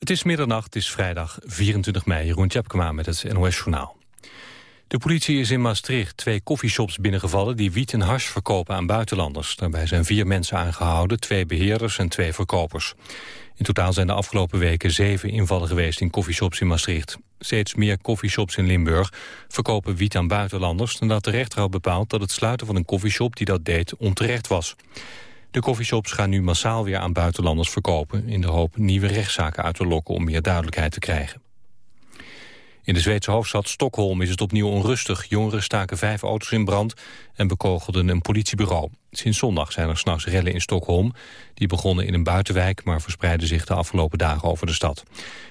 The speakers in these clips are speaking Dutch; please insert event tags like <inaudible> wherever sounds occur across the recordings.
Het is middernacht, het is vrijdag 24 mei. Jeroen Tjepkema met het NOS Journaal. De politie is in Maastricht twee koffieshops binnengevallen... die wiet en hars verkopen aan buitenlanders. Daarbij zijn vier mensen aangehouden, twee beheerders en twee verkopers. In totaal zijn de afgelopen weken zeven invallen geweest in koffieshops in Maastricht. Steeds meer koffieshops in Limburg verkopen wiet aan buitenlanders... nadat de rechter had bepaald dat het sluiten van een koffieshop die dat deed onterecht was. De koffieshops gaan nu massaal weer aan buitenlanders verkopen... in de hoop nieuwe rechtszaken uit te lokken om meer duidelijkheid te krijgen. In de Zweedse hoofdstad Stockholm is het opnieuw onrustig. Jongeren staken vijf auto's in brand en bekogelden een politiebureau. Sinds zondag zijn er s'nachts rellen in Stockholm. Die begonnen in een buitenwijk, maar verspreidden zich de afgelopen dagen over de stad.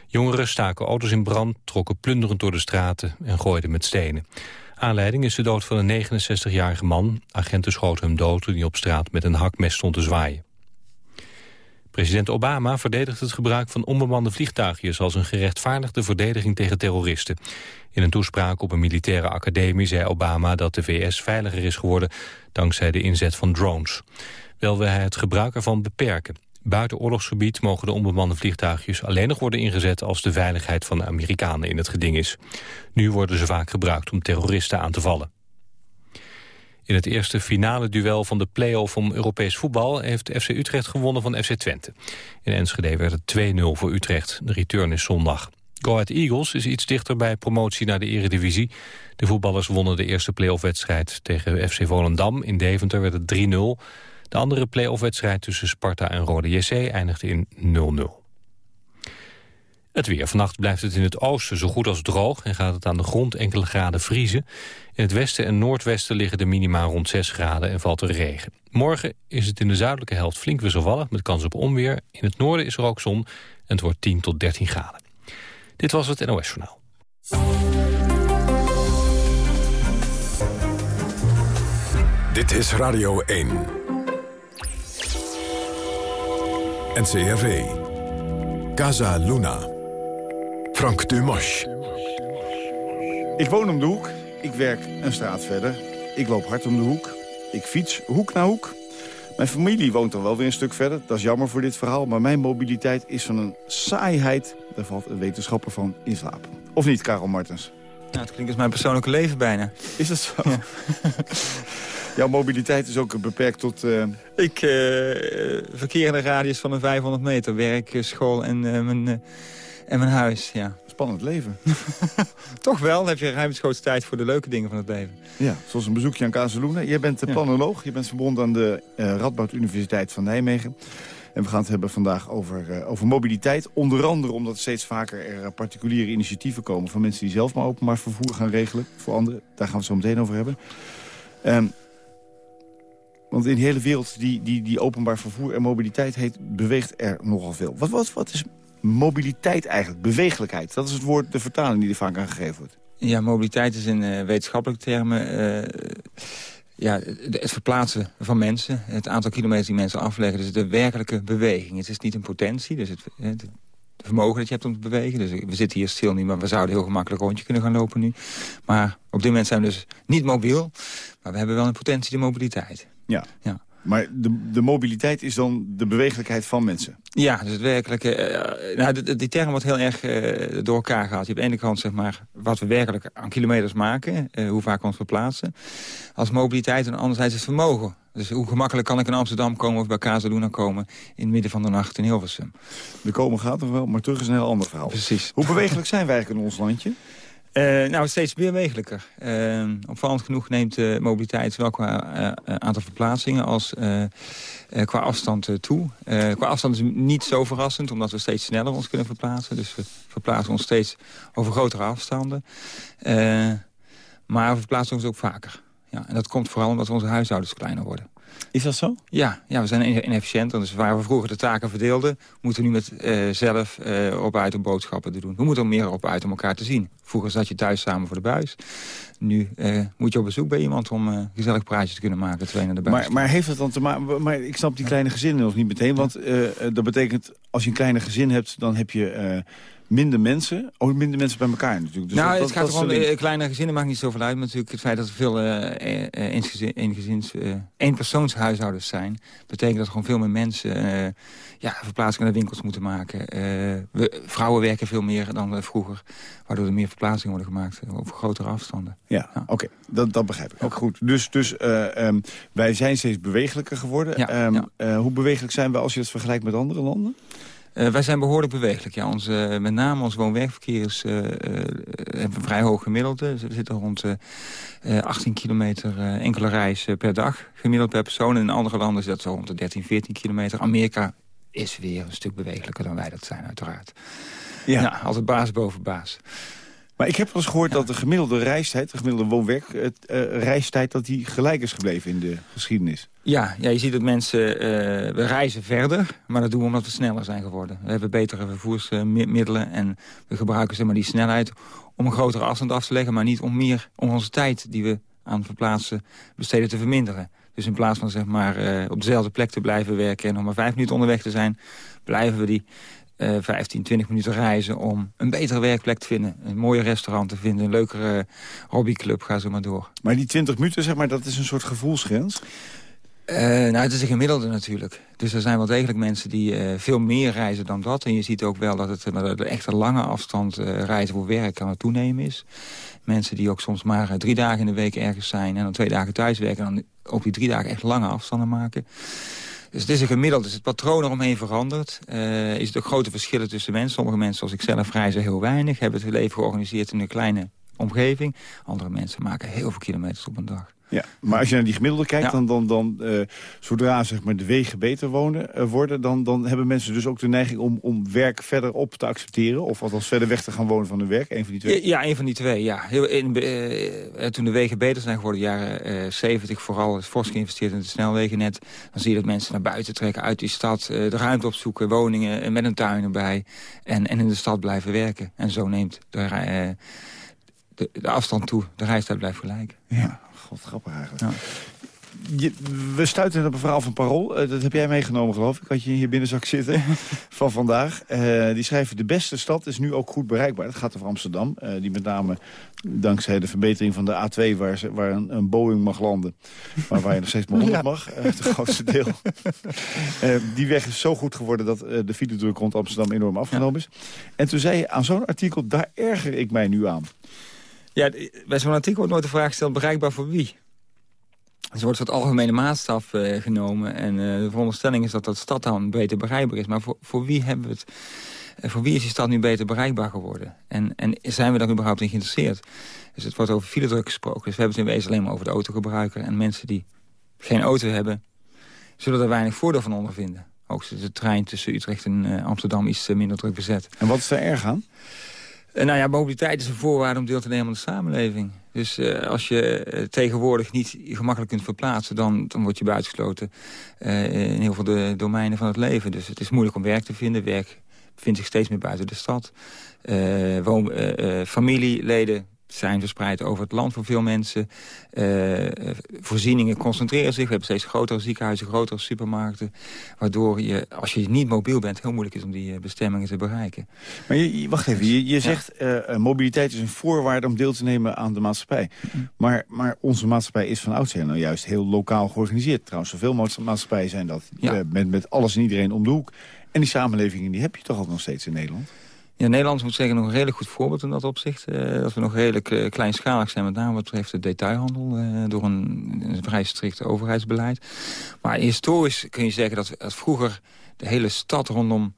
Jongeren staken auto's in brand, trokken plunderend door de straten en gooiden met stenen. Aanleiding is de dood van een 69-jarige man. Agenten schoten hem dood toen hij op straat met een hakmes stond te zwaaien. President Obama verdedigt het gebruik van onbemande vliegtuigjes... als een gerechtvaardigde verdediging tegen terroristen. In een toespraak op een militaire academie zei Obama dat de VS veiliger is geworden... dankzij de inzet van drones. Wel wil hij het gebruik ervan beperken. Buiten oorlogsgebied mogen de onbemande vliegtuigjes alleen nog worden ingezet als de veiligheid van de Amerikanen in het geding is. Nu worden ze vaak gebruikt om terroristen aan te vallen. In het eerste finale duel van de play-off om Europees voetbal... heeft FC Utrecht gewonnen van FC Twente. In Enschede werd het 2-0 voor Utrecht. De return is zondag. Go Ahead Eagles is iets dichter bij promotie naar de eredivisie. De voetballers wonnen de eerste play-off-wedstrijd tegen FC Volendam. In Deventer werd het 3-0. De andere play-off-wedstrijd tussen Sparta en Rode JC eindigde in 0-0. Het weer. Vannacht blijft het in het oosten zo goed als droog... en gaat het aan de grond enkele graden vriezen. In het westen en noordwesten liggen de minima rond 6 graden en valt er regen. Morgen is het in de zuidelijke helft flink wisselvallig... met kans op onweer. In het noorden is er ook zon en het wordt 10 tot 13 graden. Dit was het NOS Journaal. Dit is Radio 1. NCRV. Casa Luna. Frank Dumas. Ik woon om de hoek. Ik werk een straat verder. Ik loop hard om de hoek. Ik fiets hoek naar hoek. Mijn familie woont dan wel weer een stuk verder. Dat is jammer voor dit verhaal. Maar mijn mobiliteit is van een saaiheid. Daar valt een wetenschapper van in slaap. Of niet, Karel Martens? Nou, het klinkt als mijn persoonlijke leven bijna. Is dat zo? Ja. <laughs> Jouw mobiliteit is ook beperkt tot... Uh... Ik uh, verkeer in de radius van een 500 meter. Werk, school en mijn en mijn huis, ja. Spannend leven. <laughs> Toch wel, dan heb je ruimschoots tijd voor de leuke dingen van het leven. Ja, zoals een bezoekje aan Kazeloenen. Jij bent de planoloog, je bent verbonden aan de Radboud Universiteit van Nijmegen. En we gaan het hebben vandaag over, uh, over mobiliteit. Onder andere omdat steeds vaker er eh, particuliere initiatieven komen... van mensen die zelf maar openbaar vervoer gaan regelen voor anderen. Daar gaan we het zo meteen over hebben. Um, want in de hele wereld die, die, die openbaar vervoer en mobiliteit heet... beweegt er nogal veel. Wat, wat, wat is mobiliteit eigenlijk, bewegelijkheid. Dat is het woord, de vertaling die er vaak aan gegeven wordt. Ja, mobiliteit is in uh, wetenschappelijke termen... Uh, ja, het verplaatsen van mensen, het aantal kilometers die mensen afleggen. Dus de werkelijke beweging. Het is niet een potentie, dus het, het vermogen dat je hebt om te bewegen. Dus we zitten hier stil niet, maar we zouden heel gemakkelijk rondje kunnen gaan lopen nu. Maar op dit moment zijn we dus niet mobiel. Maar we hebben wel een potentie, de mobiliteit. Ja. ja. Maar de, de mobiliteit is dan de bewegelijkheid van mensen? Ja, dus het werkelijke... Uh, nou, die term wordt heel erg uh, door elkaar gehaald. Je hebt aan de ene kant zeg maar, wat we werkelijk aan kilometers maken. Uh, hoe vaak we ons verplaatsen. Als mobiliteit en anderzijds het vermogen. Dus hoe gemakkelijk kan ik in Amsterdam komen of bij Kazeluna komen... in het midden van de nacht in Hilversum. De komen gaat nog wel, maar terug is een heel ander verhaal. Precies. Hoe bewegelijk zijn wij eigenlijk in ons landje? Uh, nou, steeds bewegelijker. Uh, opvallend genoeg neemt de mobiliteit zowel qua uh, aantal verplaatsingen als qua afstand toe. qua afstand is niet zo verrassend, omdat we steeds sneller ons kunnen verplaatsen. Dus we verplaatsen ons steeds over grotere afstanden. maar we verplaatsen ons ook vaker. Ja, en dat komt vooral omdat onze huishoudens kleiner worden. Is dat zo? Ja, ja we zijn inefficiënter. Dus waar we vroeger de taken verdeelden... moeten we nu met uh, zelf uh, op uit om boodschappen te doen. We moeten meer op uit om elkaar te zien. Vroeger zat je thuis samen voor de buis. Nu uh, moet je op bezoek bij iemand om gezellig praatjes te kunnen maken. Twee naar de buis. Maar, maar heeft dat dan te maken... Maar ik snap die kleine gezinnen nog niet meteen. Want dat betekent, als je een kleine gezin hebt... dan heb je minder mensen. Ook minder mensen bij elkaar natuurlijk. Dus nou, dat, het gaat gewoon, uh, kleinere gezinnen maakt niet zoveel uit. Maar natuurlijk het feit dat er veel uh, eensgezins, uh, eenpersoonshuishoudens zijn... betekent dat er gewoon veel meer mensen ja, verplaatsingen naar winkels moeten maken. We, vrouwen werken veel meer dan vroeger. Waardoor er meer verplaatsingen worden gemaakt over grotere afstanden. Ja, oké. Dat, dat begrijp ik. Ook goed. Dus, dus um, wij zijn steeds bewegelijker geworden. Ja, um, hoe bewegelijk zijn we als je het vergelijkt met andere landen? Uh, wij zijn behoorlijk bewegelijk. Ja. Onze, met name ons woon-werkverkeer is, uh, hebben een vrij hoog gemiddelde. We zitten rond 18 kilometer enkele reis per dag. Gemiddeld per persoon. in andere landen is dat zo rond de 13, 14 kilometer. Amerika is weer een stuk bewegelijker dan wij dat zijn, uiteraard. Ja. ja altijd baas boven baas. Maar ik heb wel eens gehoord dat de gemiddelde reistijd, de gemiddelde woon-werk-reistijd... Uh, dat die gelijk is gebleven in de geschiedenis. Ja, ja je ziet dat mensen, uh, we reizen verder, maar dat doen we omdat we sneller zijn geworden. We hebben betere vervoersmiddelen en we gebruiken zeg maar, die snelheid om een grotere afstand af te leggen... maar niet om meer om onze tijd die we aan verplaatsen besteden te verminderen. Dus in plaats van zeg maar, uh, op dezelfde plek te blijven werken en nog maar vijf minuten onderweg te zijn... blijven we die 15, eh, 20 minuten reizen om een betere werkplek te vinden. Een mooie restaurant te vinden, een leukere hobbyclub, ga zo maar door. Maar die 20 minuten, zeg maar, dat is een soort gevoelsgrens? Uh, nou, het is een gemiddelde natuurlijk. Dus er zijn wel degelijk mensen die uh, veel meer reizen dan dat. En je ziet ook wel dat het uh, de echte lange afstand reizen voor werk aan het toenemen is. Mensen die ook soms maar drie dagen in de week ergens zijn... en dan twee dagen thuis werken en dan op die drie dagen echt lange afstanden maken. Dus het is een gemiddeld. Dus het patroon eromheen verandert. Uh, is het grote verschillen tussen mensen. Sommige mensen, zoals ik zelf, reizen heel weinig. Hebben het leven georganiseerd in een kleine omgeving. Andere mensen maken heel veel kilometers op een dag. Ja, maar als je naar die gemiddelde kijkt, dan, dan, dan uh, zodra zeg maar, de wegen beter wonen, uh, worden... Dan, dan hebben mensen dus ook de neiging om, om werk verder op te accepteren... of althans verder weg te gaan wonen van hun werk, een van die twee? Ja, een van die twee, ja. Heel, in, uh, toen de wegen beter zijn geworden, jaren 70 vooral... is fors geïnvesteerd in het snelwegennet... dan zie je dat mensen naar buiten trekken uit die stad... de ruimte opzoeken, woningen met een tuin erbij... en, en in de stad blijven werken. En zo neemt de, de, de afstand toe, de reistijd blijft gelijk. Ja, god, grappig eigenlijk. Ja. Je, we stuiten op een verhaal van Parool. Uh, dat heb jij meegenomen, geloof ik. Had je in je binnenzak zitten <laughs> van vandaag. Uh, die schrijven, de beste stad is nu ook goed bereikbaar. Dat gaat over Amsterdam. Uh, die met name dankzij de verbetering van de A2... waar, ze, waar een, een, Boeing mag landen. Maar waar je nog steeds maar 100 mag. het grootste deel. <laughs> die weg is zo goed geworden... dat de file rond Amsterdam enorm afgenomen is. En toen zei je aan zo'n artikel... daar erger ik mij nu aan. Ja, bij zo'n artikel wordt nooit de vraag gesteld bereikbaar voor wie. Dus er wordt wat algemene maatstaf uh, genomen. En uh, de veronderstelling is dat dat stad dan beter bereikbaar is. Maar voor, voor wie hebben we het... Uh, voor wie is die stad nu beter bereikbaar geworden? En, en zijn we daar überhaupt in geïnteresseerd? Dus het wordt over filedruk gesproken. Dus we hebben het in wezen alleen maar over de autogebruiker. En mensen die geen auto hebben, zullen er weinig voordeel van ondervinden. Ook de trein tussen Utrecht en Amsterdam is minder druk bezet. En wat is er erg aan? Uh, nou ja, mobiliteit is een voorwaarde om deel te nemen aan de samenleving. Dus uh, als je uh, tegenwoordig niet gemakkelijk kunt verplaatsen... dan, dan word je buitengesloten in heel veel de domeinen van het leven. Dus het is moeilijk om werk te vinden. Werk vindt zich steeds meer buiten de stad. woon, familieleden zijn verspreid over het land voor veel mensen. Uh, voorzieningen concentreren zich. We hebben steeds grotere ziekenhuizen, grotere supermarkten. Waardoor je, als je niet mobiel bent, heel moeilijk is om die eh, bestemmingen te bereiken. Maar je, wacht even, je, je zegt uh, mobiliteit is een voorwaarde om deel te nemen aan de maatschappij. Maar, maar onze maatschappij is van oudsher nou juist heel lokaal georganiseerd. Trouwens, zoveel maatschappijen zijn dat. Ja. met, met alles en iedereen om de hoek. En die samenlevingen die heb je toch ook nog steeds in Nederland? Ja, Nederland moet zeggen nog een redelijk goed voorbeeld in dat opzicht. Uh, dat we nog redelijk uh, kleinschalig zijn, met name wat betreft de detailhandel... Uh, door een, vrij strikt overheidsbeleid. Maar historisch kun je zeggen dat, dat vroeger de hele stad rondom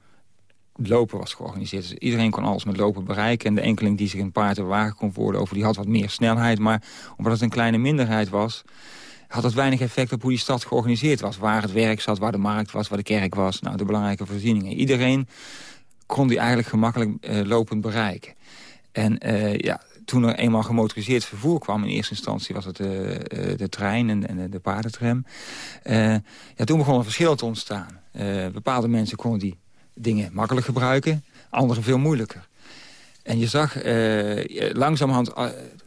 lopen was georganiseerd. Dus iedereen kon alles met lopen bereiken. En de enkeling die zich een paard en wagen kon over... die had wat meer snelheid. Maar omdat het een kleine minderheid was had het weinig effect op hoe die stad georganiseerd was. Waar het werk zat, waar de markt was, waar de kerk was. Nou, de belangrijke voorzieningen. Iedereen kon die eigenlijk gemakkelijk uh, lopend bereiken. En uh, ja, toen er eenmaal gemotoriseerd vervoer kwam... in eerste instantie was het uh, de trein en, en de paardentram... ja, toen begon een verschil te ontstaan. bepaalde mensen konden die dingen makkelijk gebruiken, anderen veel moeilijker. En je zag langzamerhand,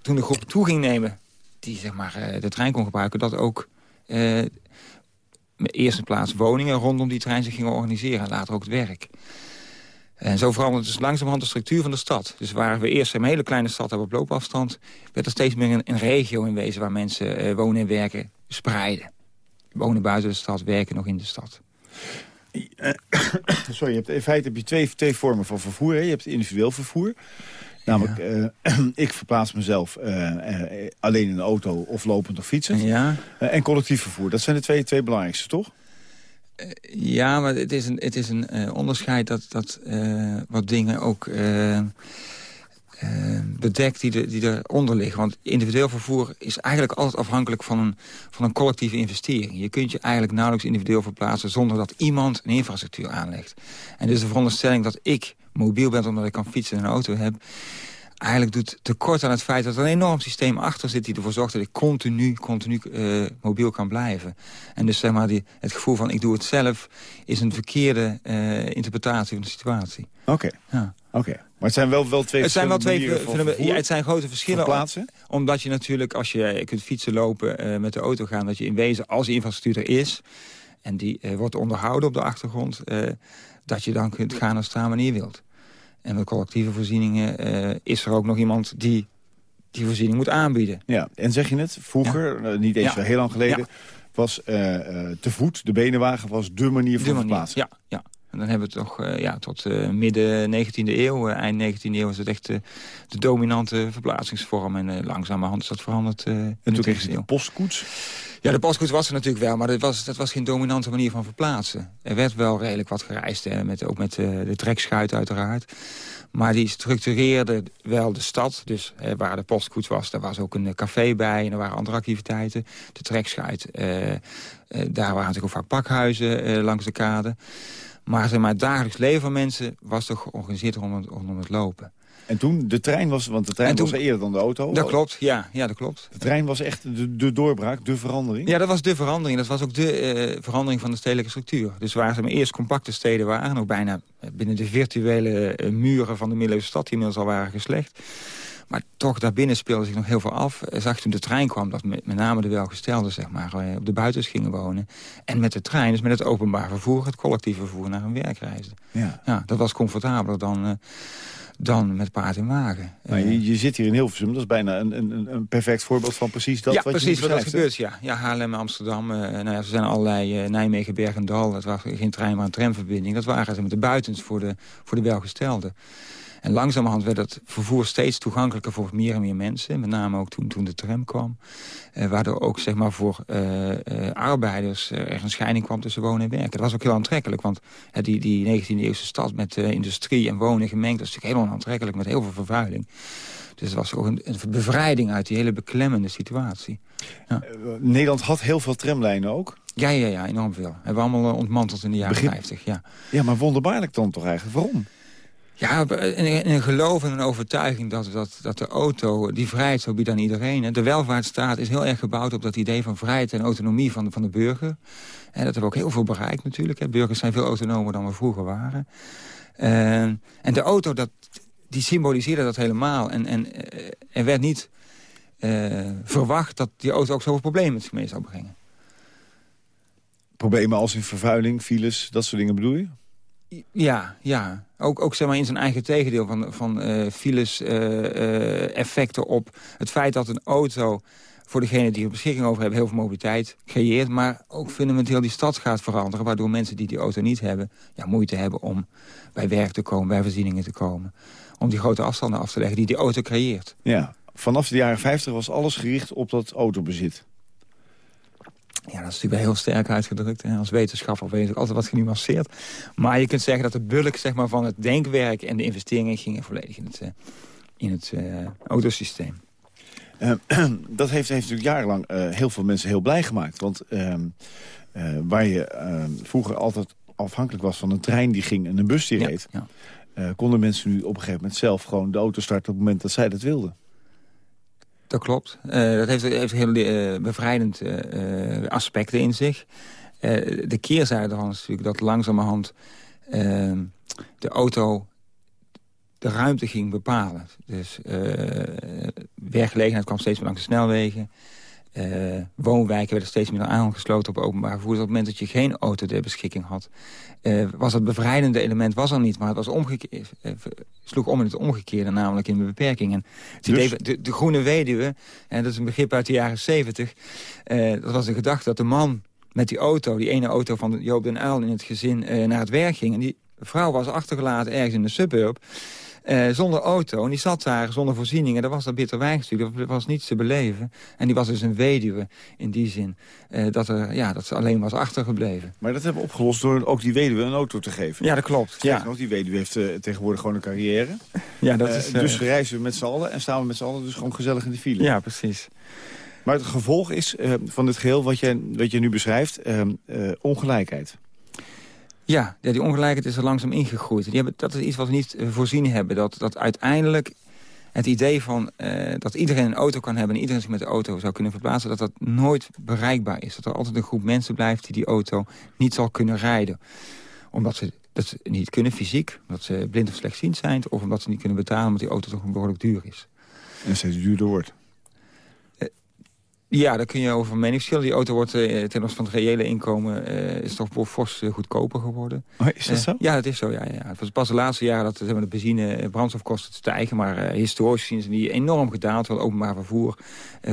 toen de groep toe ging nemen... die zeg maar, de trein kon gebruiken, dat ook... in eerste plaats woningen rondom die trein zich gingen organiseren. Later ook het werk. En zo verandert dus langzamerhand de structuur van de stad. Dus waar we eerst een hele kleine stad hebben op loopafstand... werd er steeds meer een, een regio in wezen waar mensen uh, wonen en werken spreiden. Wonen buiten de stad, werken nog in de stad. <coughs> Sorry, je hebt, in feite heb je twee, twee vormen van vervoer. Hè? Je hebt individueel vervoer. Namelijk, ja. uh, <clears throat> ik verplaats mezelf uh, uh, alleen in een auto of lopend of fietsend. Ja. en collectief vervoer. Dat zijn de twee, twee belangrijkste, toch? Ja, maar het is een, het is een onderscheid dat, dat wat dingen ook bedekt die, de, die eronder liggen. Want individueel vervoer is eigenlijk altijd afhankelijk van een, van een collectieve investering. Je kunt je eigenlijk nauwelijks individueel verplaatsen zonder dat iemand een infrastructuur aanlegt. En dus de veronderstelling dat ik mobiel ben omdat ik kan fietsen en een auto heb eigenlijk doet tekort aan het feit dat er een enorm systeem achter zit... die ervoor zorgt dat ik continu, continu uh, mobiel kan blijven. En dus zeg maar, die, het gevoel van ik doe het zelf... is een verkeerde uh, interpretatie van de situatie. Oké, okay. ja. oké. Okay. Maar het zijn wel, wel twee het zijn wel twee ja, Het zijn grote verschillen. Plaatsen? Omdat je natuurlijk, als je kunt fietsen, lopen, uh, met de auto gaan... dat je in wezen, als die infrastructuur er is... en die wordt onderhouden op de achtergrond... dat je dan kunt gaan en staan wanneer je wilt. En met collectieve voorzieningen uh, is er ook nog iemand die die voorziening moet aanbieden. Ja, en zeg je het, vroeger, ja. niet eens ja. heel lang geleden... was uh, uh, te voet, de benenwagen was de manier van verplaatsen. Ja, ja. En dan hebben we toch uh, ja, tot midden 19e eeuw, eind 19e eeuw... was het echt de dominante verplaatsingsvorm. En langzamerhand is dat veranderd in en toen kreeg je de postkoets? Ja, de postkoets was er natuurlijk wel, maar dat was, was geen dominante manier van verplaatsen. Er werd wel redelijk wat gereisd, hè, met, ook met uh, de trekschuit uiteraard. Maar die structureerde wel de stad. Dus waar de postkoets was, daar was ook een café bij... en er waren andere activiteiten. De trekschuit, uh, daar waren natuurlijk ook vaak pakhuizen langs de kade. Maar, zeg maar het dagelijks leven van mensen was toch georganiseerd rondom, rondom het lopen. En toen, de trein was, want de trein toen, was eerder dan de auto. Dat klopt, ja, ja dat klopt. De trein was echt de, de doorbraak, de verandering? Ja, dat was de verandering. Dat was ook de uh, verandering van de stedelijke structuur. Dus waar ze maar eerst compacte steden waren, ook bijna binnen de virtuele uh, muren van de middeleeuwse stad, die inmiddels al waren geslecht. Maar toch, daarbinnen speelde zich nog heel veel af. Zag toen de trein kwam, dat met, met name de welgestelden zeg maar, eh, op de buitens gingen wonen. En met de trein, dus met het openbaar vervoer, het collectieve vervoer naar hun werk reisden. Ja. ja dat was comfortabeler dan... Uh, dan met paard en wagen. Maar je, je, zit hier in Hilversum, dat is bijna een, een, een perfect voorbeeld van precies dat ja, wat precies wat er gebeurt, ja. Ja, Haarlem, Amsterdam, uh, nou ja, er zijn allerlei uh, Nijmegen, Bergendal. Dat was geen trein, maar een tramverbinding. Dat waren ze met de buitens voor de, voor de welgestelden. En langzamerhand werd het vervoer steeds toegankelijker voor meer en meer mensen. Met name ook toen, toen de tram kwam. Eh, waardoor ook zeg maar, voor uh, uh, arbeiders er een scheiding kwam tussen wonen en werken. Dat was ook heel aantrekkelijk, want die, die 19e eeuwse stad met industrie en wonen gemengd... was natuurlijk heel onaantrekkelijk met heel veel vervuiling. Dus het was ook een, een bevrijding uit die hele beklemmende situatie. Ja. Nederland had heel veel tramlijnen ook? Ja, ja, ja, enorm veel. Hebben we allemaal ontmanteld in de jaren Begin... 50. Ja. ja, maar wonderbaarlijk dan toch eigenlijk? Waarom? Ja, een geloof en een overtuiging dat, dat, dat de auto die vrijheid zou bieden aan iedereen. De welvaartsstaat is heel erg gebouwd op dat idee van vrijheid en autonomie van van de burger. En dat hebben we ook heel veel bereikt natuurlijk. Burgers zijn veel autonomer dan we vroeger waren. en de auto, dat, die symboliseerde dat helemaal. En, en uh, er werd niet uh, verwacht dat die auto ook zoveel problemen met zich mee zou brengen. Problemen als in vervuiling, files, dat soort dingen bedoel je? Ja, ja. Ook, ook zeg maar in zijn eigen tegendeel van, van uh, files uh, effecten op het feit dat een auto voor degene die er beschikking over hebben heel veel mobiliteit creëert. Maar ook fundamenteel die stad gaat veranderen. Waardoor mensen die die auto niet hebben ja, moeite hebben om bij werk te komen, bij voorzieningen te komen. Om die grote afstanden af te leggen die die auto creëert. Ja, vanaf de jaren 50 was alles gericht op dat autobezit. Ja, dat is natuurlijk heel sterk uitgedrukt. Hè. Als wetenschapper weet ik altijd wat genuanceerd. Maar je kunt zeggen dat de bulk zeg maar, van het denkwerk en de investeringen gingen volledig in het, uh, in het uh, autosysteem. Uh, <clears throat> dat heeft, heeft natuurlijk jarenlang heel veel mensen heel blij gemaakt. Want ehm, waar je vroeger altijd afhankelijk was van een trein die ging en een bus die reed... Ja, konden mensen nu op een gegeven moment zelf gewoon de auto starten op het moment dat zij dat wilden. Dat klopt. Uh, dat heeft, heeft heel uh, bevrijdend uh, aspecten in zich. de keerzijde is natuurlijk dat langzamerhand ehm, de auto de ruimte ging bepalen. Dus werkgelegenheid kwam steeds meer langs de snelwegen. Uh, woonwijken werden steeds meer aangesloten op openbaar vervoer. Dus op het moment dat je geen auto ter beschikking had... Uh, was het bevrijdende element was er niet, maar het was omgekeerd, uh, sloeg om in het omgekeerde, namelijk in de beperkingen. Dus? De, de, groene weduwe, en dat is een begrip uit de jaren zeventig... dat was de gedachte dat de man met die auto, die ene auto van Joop den Uyl in het gezin, naar het werk ging. En die vrouw was achtergelaten ergens in de suburb... Uh, zonder auto. En die zat daar zonder voorzieningen. Dat was dat bitter weinstuk. Er was niets te beleven. En die was dus een weduwe in die zin. Uh, dat, er, ja, dat ze alleen was achtergebleven. Maar dat hebben we opgelost door ook die weduwe een auto te geven. Ja, dat klopt. Ja. Nog, die weduwe heeft uh, tegenwoordig gewoon een carrière. Ja, dat is, dus reizen we met z'n allen en staan we met z'n allen dus gewoon gezellig in de file. Ja, precies. Maar het gevolg is van dit geheel wat je, wat je nu beschrijft, ongelijkheid. Ja, die ongelijkheid is er langzaam ingegroeid. Die hebben, dat is iets wat we niet eh, voorzien hebben. Dat, dat uiteindelijk het idee van uh, dat iedereen een auto kan hebben... en iedereen zich met de auto zou kunnen verplaatsen... dat dat nooit bereikbaar is. Dat er altijd een groep mensen blijft die die auto niet zal kunnen rijden. Omdat ze dat niet kunnen fysiek, omdat ze blind of slechtziend zijn... of omdat ze niet kunnen betalen omdat die auto toch behoorlijk duur is. En steeds duurder wordt. Ja, daar kun je over mening verschillen. Die auto wordt uh, ten opzichte van het reële inkomen uh, is toch fors uh, goedkoper geworden. Oh, is dat zo? Ja, dat is zo. Ja, ja. Het was pas de laatste jaren dat de benzine brandstofkosten stijgen. Maar historisch gezien zijn die enorm gedaald. Want openbaar vervoer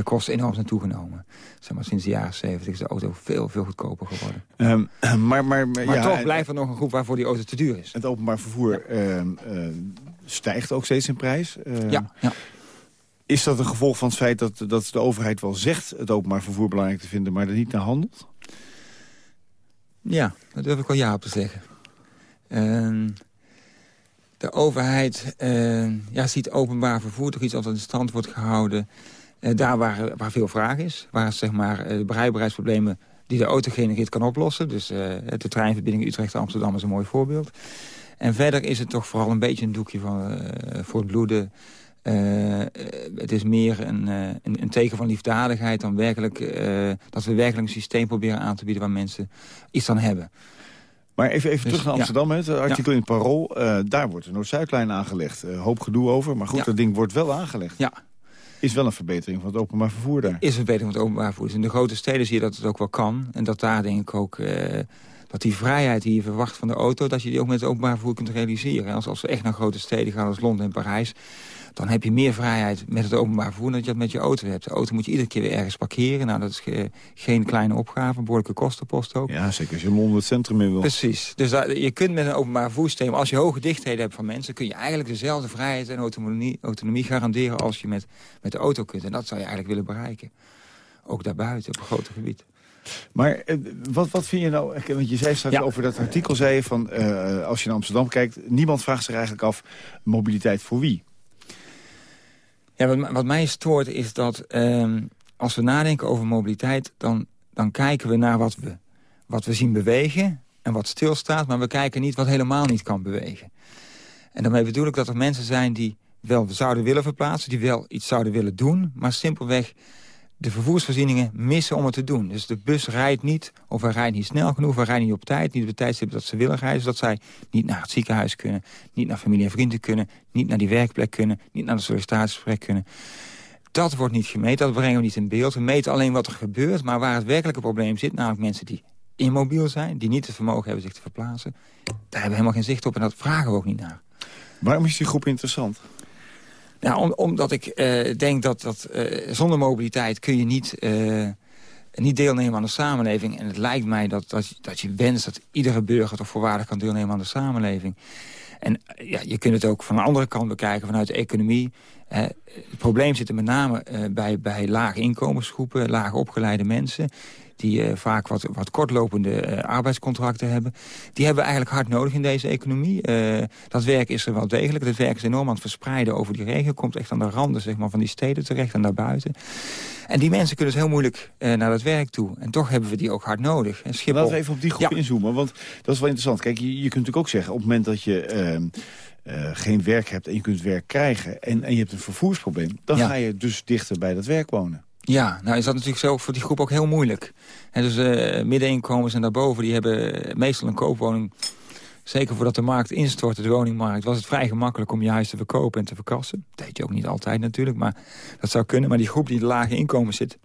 kosten enorm zijn toegenomen. Zeg maar, sinds de jaren 70 is de auto veel, veel goedkoper geworden. Um, <clears throat> maar maar, maar, maar toch blijft er nog een groep waarvoor die auto te duur is. Het openbaar vervoer ehm, stijgt ook steeds in prijs. Ehm, ja, ja. Is dat een gevolg van het feit dat, dat de overheid wel zegt... het openbaar vervoer belangrijk te vinden, maar er niet naar handelt? Ja, daar durf ik wel ja op te zeggen. Uh, de overheid uh, ja, ziet openbaar vervoer toch iets altijd in stand wordt gehouden... Uh, daar waar, waar veel vraag is. Waar zeg maar, eh, de bereikbaarheidsproblemen die de auto genereert kan oplossen. Dus de treinverbinding Utrecht-Amsterdam is een mooi voorbeeld. En verder is het toch vooral een beetje een doekje van, voor het bloeden... Uh, het is meer een, uh, een, een, teken van liefdadigheid dan werkelijk, uh, dat we werkelijk een systeem proberen aan te bieden waar mensen iets aan hebben. Maar even, even dus, terug naar Amsterdam, ja. het artikel in het Parool. daar wordt een Noord-Zuidlijn aangelegd. hoop gedoe over, maar goed, ja. dat ding wordt wel aangelegd. Ja. Is wel een verbetering van het openbaar vervoer daar. Is een verbetering van het openbaar vervoer. Dus in de grote steden zie je dat het ook wel kan. En dat daar denk ik ook dat die vrijheid die je verwacht van de auto... dat je die ook met het openbaar vervoer kunt realiseren. Als, als we echt naar grote steden gaan als Londen en Parijs dan heb je meer vrijheid met het openbaar vervoer... dan dat je dat met je auto hebt. De auto moet je iedere keer weer ergens parkeren. Nou, dat is geen kleine opgave, een behoorlijke kostenpost ook. Ja, zeker als je Londen het centrum in wil. Precies. Dus je kunt met een openbaar vervoersysteem... als je hoge dichtheden hebt van mensen... kun je eigenlijk dezelfde vrijheid en autonomie, autonomie garanderen... als je met, met de auto kunt. En dat zou je eigenlijk willen bereiken. Ook daarbuiten, op een groter gebied. Maar eh, wat, wat vind je nou... Want je zei straks over dat artikel, zei je van... Uh, als je naar Amsterdam kijkt... niemand vraagt zich eigenlijk af... mobiliteit voor wie? Ja, wat, mij stoort is dat uh, als we nadenken over mobiliteit... dan, dan kijken we naar wat we, wat we zien bewegen en wat stilstaat... maar we kijken niet wat helemaal niet kan bewegen. En daarmee bedoel ik dat er mensen zijn die wel zouden willen verplaatsen... die wel iets zouden willen doen, maar simpelweg de vervoersvoorzieningen missen om het te doen. Dus de bus rijdt niet, of hij rijdt niet snel genoeg... hij rijdt niet op tijd, niet op de tijdstip dat ze willen rijden... zodat zij niet naar het ziekenhuis kunnen, niet naar familie en vrienden kunnen... niet naar die werkplek kunnen, niet naar de sollicitatiegesprek kunnen. Dat wordt niet gemeten, dat brengen we niet in beeld. We meten alleen wat er gebeurt, maar waar het werkelijke probleem zit... namelijk mensen die immobiel zijn, die niet het vermogen hebben zich te verplaatsen... daar hebben we helemaal geen zicht op en dat vragen we ook niet naar. Waarom is die groep interessant? Nou, omdat ik uh, denk dat, dat uh, zonder mobiliteit kun je niet, uh, niet deelnemen aan de samenleving. En het lijkt mij dat, dat, dat je wenst dat iedere burger toch voorwaardig kan deelnemen aan de samenleving. En ja, je kunt het ook van de andere kant bekijken, vanuit de economie. het probleem zit er met name bij, bij lage inkomensgroepen, laag opgeleide mensen die uh, vaak wat, wat kortlopende uh, arbeidscontracten hebben. Die hebben we eigenlijk hard nodig in deze economie. Uh, dat werk is er wel degelijk. Dat werk is enorm aan het verspreiden over die regio. Komt echt aan de randen zeg maar, van die steden terecht en daarbuiten. En die mensen kunnen dus heel moeilijk naar dat werk toe. En toch hebben we die ook hard nodig. En Schiphol... Laten we even op die groep inzoomen, want dat is wel interessant. Kijk, je, je kunt natuurlijk ook zeggen, op het moment dat je... Ehm, geen werk hebt en je kunt werk krijgen... en, en je hebt een vervoersprobleem... dan ga je dus dichter bij dat werk wonen. Ja, nou is dat natuurlijk zo voor die groep ook heel moeilijk. En dus uh, middeninkomens en daarboven, die hebben meestal een koopwoning... Zeker voordat de markt instortte, de woningmarkt... was het vrij gemakkelijk om je huis te verkopen en te verkassen. Dat deed je ook niet altijd natuurlijk, maar dat zou kunnen. Maar die groep die de lage inkomens zit...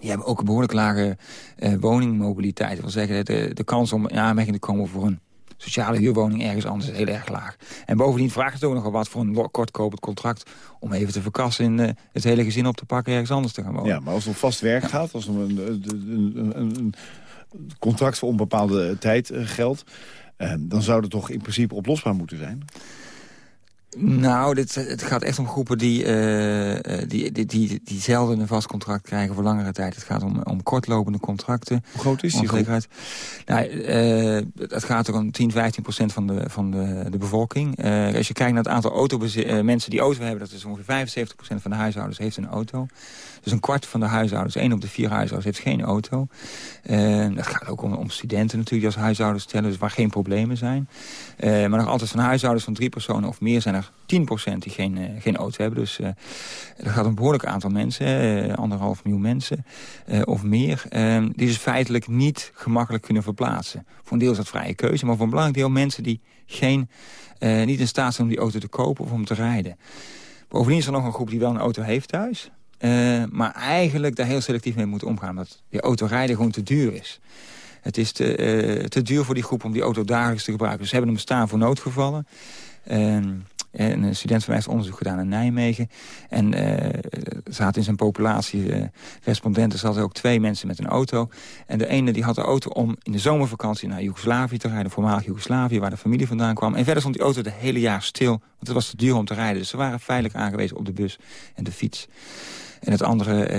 die hebben ook een behoorlijk lage uh, woningmobiliteit. Dat wil zeggen, de, de kans om in aanmerking te komen voor een sociale huurwoning ergens anders is heel erg laag. En bovendien vraagt het ook nogal wat voor een kortkopend contract... om even te verkassen en uh, het hele gezin op te pakken ergens anders te gaan wonen. Ja, maar als het om vast werk gaat, als er een, een, een, een, contract voor onbepaalde tijd uh, geldt... Uh, dan zou het toch in principe oplosbaar moeten zijn? Nou, dit, het gaat echt om groepen die, uh, die, die, die, die zelden een vast contract krijgen voor langere tijd. Het gaat om, om kortlopende contracten. Hoe groot is die groep? Nou, uh, het gaat er om 10, 15 procent van de, van de, de bevolking. Uh, als je kijkt naar het aantal auto mensen die auto hebben... dat is ongeveer 75 procent van de huishoudens heeft een auto. Dus een kwart van de huishoudens, één op de vier huishoudens, heeft geen auto. Uh, dat gaat ook om, studenten natuurlijk die als huishoudens stellen, dus waar geen problemen zijn. Uh, maar nog altijd van huishoudens van drie personen of meer zijn er 10% die geen, uh, geen auto hebben. Dus uh, dat gaat een behoorlijk aantal mensen, anderhalf miljoen mensen of meer... die dus feitelijk niet gemakkelijk kunnen verplaatsen. Voor een deel is dat vrije keuze, maar voor een belangrijk deel mensen die geen, niet in staat zijn om die auto te kopen of om te rijden. Bovendien is er nog een groep die wel een auto heeft thuis... Uh, maar eigenlijk daar heel selectief mee moeten omgaan. Omdat die autorijden gewoon te duur is. Het is te, uh, te duur voor die groep om die auto dagelijks te gebruiken. Dus ze hebben hem bestaan voor noodgevallen. Uh, en een student van mij heeft onderzoek gedaan in Nijmegen. En uh, zaten in zijn populatie respondenten zaten ook twee mensen met een auto. En de ene die had de auto om in de zomervakantie naar Joegoslavië te rijden. Voormalig Joegoslavië, waar de familie vandaan kwam. En verder stond die auto het hele jaar stil. Want het was te duur om te rijden. Dus ze waren veilig aangewezen op de bus en de fiets. En het andere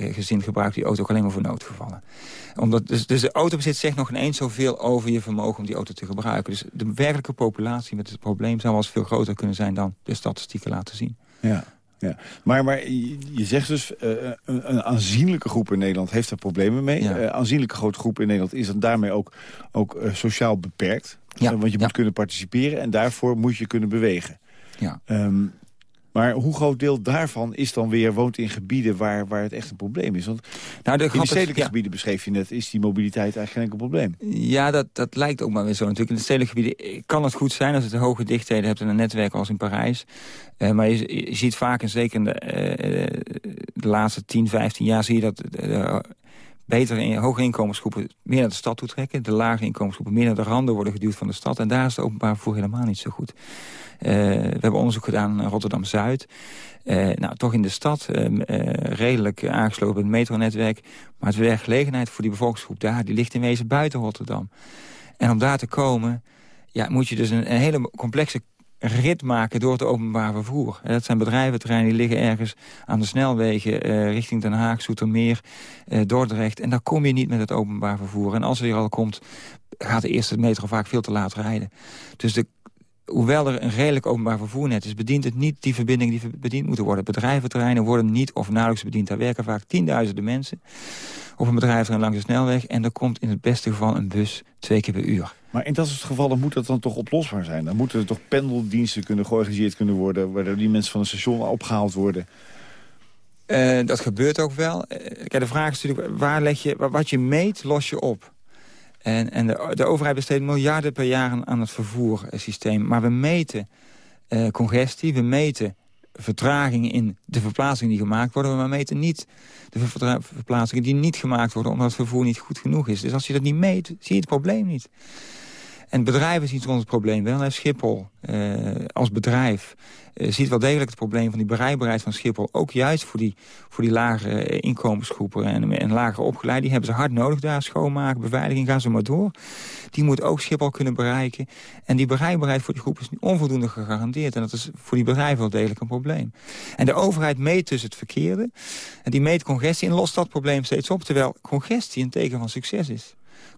uh, gezin gebruikt die auto ook alleen maar voor noodgevallen. Omdat, dus, dus de autobezit zegt nog ineens zoveel over je vermogen om die auto te gebruiken. Dus de werkelijke populatie met het probleem zou wel eens veel groter kunnen zijn dan de statistieken laten zien. Ja. Ja. Maar, maar je zegt dus, uh, een, een, aanzienlijke groep in Nederland heeft er problemen mee. Ja. Uh, aanzienlijke grote groep in Nederland is dan daarmee ook, ook uh, sociaal beperkt. Ja. want je moet kunnen participeren en daarvoor moet je kunnen bewegen. Ja. Um, maar hoe groot deel daarvan is dan weer woont in gebieden waar, waar het echt een probleem is? Want nou, de in de stedelijke gebieden beschreef je net, is die mobiliteit eigenlijk geen enkel probleem. Ja, dat, dat lijkt ook maar weer zo natuurlijk. In de stedelijke gebieden kan het goed zijn als het een hoge dichtheden hebt en een netwerk als in Parijs. Uh, maar je, je, ziet vaak, en zeker in de, uh, de laatste 10, 15 jaar, zie je dat... Uh, beter in hoge inkomensgroepen meer naar de stad toe trekken. De lage inkomensgroepen meer naar de randen worden geduwd van de stad. En daar is het openbaar vervoer helemaal niet zo goed. Uh, we hebben onderzoek gedaan in Rotterdam-Zuid. Uh, nou, toch in de stad, uh, redelijk aangesloten bij het metronetwerk. Maar het werkgelegenheid voor die bevolkingsgroep daar... die ligt in wezen buiten Rotterdam. En om daar te komen ja, moet je dus een hele complexe rit maken door het openbaar vervoer. Dat zijn bedrijventerreinen die liggen ergens aan de snelwegen... Uh, richting Den Haag, Zoetermeer, uh, Dordrecht. En daar kom je niet met het openbaar vervoer. En als er al komt, gaat de eerste metro vaak veel te laat rijden. Dus de hoewel er een redelijk openbaar vervoernet is... bedient het niet die verbindingen die bediend moeten worden. Bedrijventerreinen worden niet of nauwelijks bediend. Daar werken vaak tienduizenden mensen op een bedrijventerrein langs de snelweg... en er komt in het beste geval een bus twee keer per uur. Maar in dat soort gevallen moet dat dan toch oplosbaar zijn? Dan moeten er toch pendeldiensten kunnen georganiseerd kunnen worden... waar die mensen van het station opgehaald worden... Uh, dat gebeurt ook wel. Uh, kijk, de vraag is natuurlijk, waar leg je, wat je meet, los je op. En, en de, de, overheid besteedt miljarden per jaar aan het vervoersysteem. Maar we meten uh, congestie, we meten vertragingen in de verplaatsingen die gemaakt worden... maar we meten niet de verplaatsingen die niet gemaakt worden... omdat het vervoer niet goed genoeg is. Dus als je dat niet meet, zie je het probleem niet. En bedrijven zien soms het probleem wel. Schiphol uh, als bedrijf uh, ziet wel degelijk het probleem van die bereikbaarheid van Schiphol. Ook juist voor die, voor die lage inkomensgroepen en, en lagere opgeleid. Die hebben ze hard nodig daar. Schoonmaken, beveiliging, gaan ze maar door. Die moet ook Schiphol kunnen bereiken. En die bereikbaarheid voor die groep is onvoldoende gegarandeerd. En dat is voor die bedrijven wel degelijk een probleem. En de overheid meet dus het verkeerde. En die meet congestie en lost dat probleem steeds op. Terwijl congestie een teken van succes is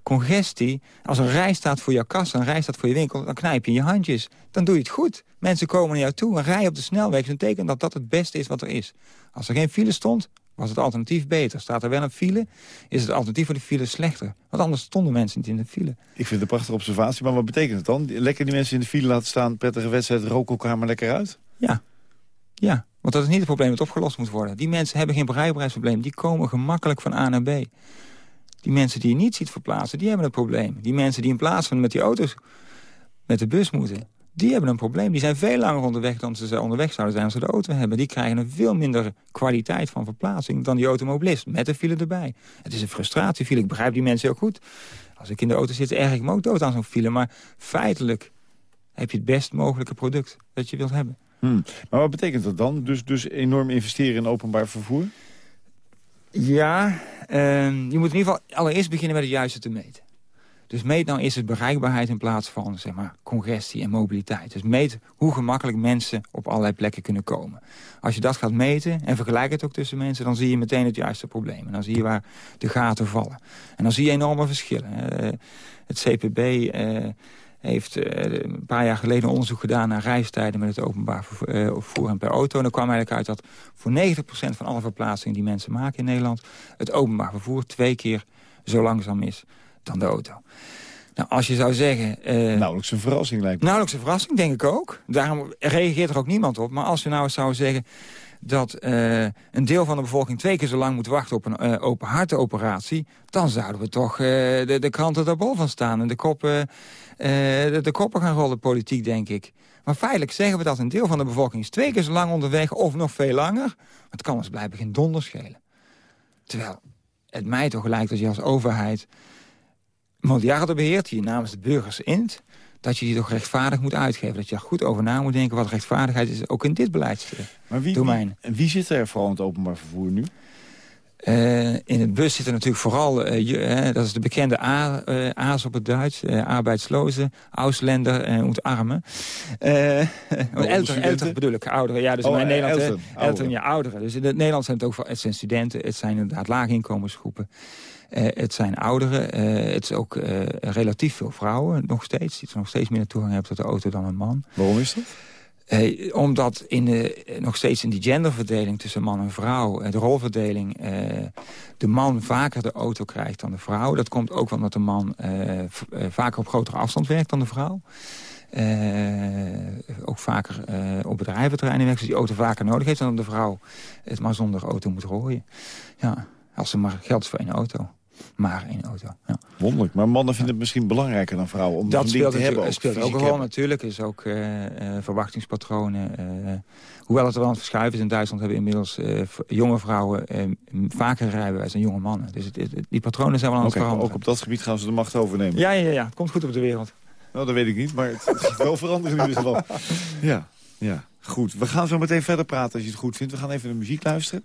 congestie. Als een rij staat voor jouw kassa, een rij staat voor je winkel... dan knijp je in je handjes. Dan doe je het goed. Mensen komen naar jou toe. Een rij op de snelweg is een teken dat dat het beste is wat er is. Als er geen file stond, was het alternatief beter. Staat er wel een file, is het alternatief voor de file slechter. Want anders stonden mensen niet in de file. Ik vind het een prachtige observatie, maar wat betekent het dan? Lekker die mensen in de file laten staan, prettige wedstrijd, rook elkaar maar lekker uit? Ja, ja. Want dat is niet het probleem dat opgelost moet worden. Die mensen hebben geen bereikbaarheidsprobleem. Die komen gemakkelijk van A naar B. Die mensen die je niet ziet verplaatsen, die hebben een probleem. Die mensen die in plaats van met die auto's met de bus moeten... die hebben een probleem. Die zijn veel langer onderweg dan ze onderweg zouden zijn als ze de auto hebben. Die krijgen een veel minder kwaliteit van verplaatsing dan die automobilist. Met de file erbij. Het is een frustratiefile. Ik begrijp die mensen heel goed. Als ik in de auto zit, erg ik me ook dood aan zo'n file. Maar feitelijk heb je het best mogelijke product dat je wilt hebben. Hmm. Maar wat betekent dat dan? Dus, dus enorm investeren in openbaar vervoer? Ja, uh, je moet in ieder geval allereerst beginnen met het juiste te meten. Dus meet nou eerst het bereikbaarheid in plaats van zeg maar, congestie en mobiliteit. Dus meet hoe gemakkelijk mensen op allerlei plekken kunnen komen. Als je dat gaat meten en vergelijkt het ook tussen mensen... dan zie je meteen het juiste probleem. En dan zie je waar de gaten vallen. En dan zie je enorme verschillen. Het CPB uh, heeft uh, een paar jaar geleden onderzoek gedaan... naar reistijden met het openbaar vervoer en per auto. En dan kwam eigenlijk uit dat voor 90% van alle verplaatsingen... die mensen maken in Nederland... het openbaar vervoer twee keer zo langzaam is dan de auto. Nou, als je zou zeggen... Uh, nauwelijks een verrassing lijkt me. Nauwelijks een verrassing, denk ik ook. Daarom reageert er ook niemand op. Maar als je nou zou zeggen dat uh, een deel van de bevolking twee keer zo lang moet wachten op een uh, open hartoperatie... dan zouden we toch de, de, kranten daar bol van staan en de koppen, de, de, koppen gaan rollen politiek, denk ik. Maar feitelijk zeggen we dat een deel van de bevolking is twee keer zo lang onderweg of nog veel langer. Het kan ons blijven geen donder schelen. Terwijl het mij toch lijkt dat je als overheid beheert die je namens de burgers int... dat je die toch rechtvaardig moet uitgeven. Dat je er goed over na moet denken wat rechtvaardigheid is, ook in dit beleidsdomein. Maar wie, wie, en wie zit er vooral in het openbaar vervoer nu? Uh, in het bus zitten natuurlijk vooral, uh, dat is de bekende A, uh, A's op het Duits, arbeidslozen, Ausländer en armen. elter, bedoel ik, ouderen. Ja, dus oh, in Nederland, elter, ja, ouderen. Dus in het Nederland zijn het ook het zijn studenten, het zijn inderdaad laaginkomensgroepen. Het zijn ouderen. Het is ook relatief veel vrouwen nog steeds. Die nog steeds meer toegang hebben tot de auto dan een man. Waarom is dat? Omdat in nog steeds in die genderverdeling tussen man en vrouw... de rolverdeling, de man vaker de auto krijgt dan de vrouw. Dat komt ook omdat de man vaker op grotere afstand werkt dan de vrouw. ook vaker op bedrijventerreinen werkt. Dus die auto vaker nodig heeft dan de vrouw het maar zonder auto moet rooien. Ja, als er maar geld is voor één auto maar één auto. Ja. Wonderlijk, maar mannen vinden het misschien belangrijker dan vrouwen om dat speelt te hebben. Dat speelt ook natuurlijk. is ook uh, uh, verwachtingspatronen. Uh, hoewel het er wel aan het verschuiven is in Duitsland... hebben inmiddels jonge vrouwen vaker rijbewijs dan jonge mannen. Dus het, die patronen zijn wel aan het veranderen. Ook op dat gebied gaan ze de macht overnemen? Ja, ja, ja. Het komt goed op de wereld. Nou, dat weet ik niet, maar het, het <laughs> gaat wel veranderen in ieder geval. Ja, ja. Goed, we gaan zo meteen verder praten als je het goed vindt. We gaan even naar muziek luisteren.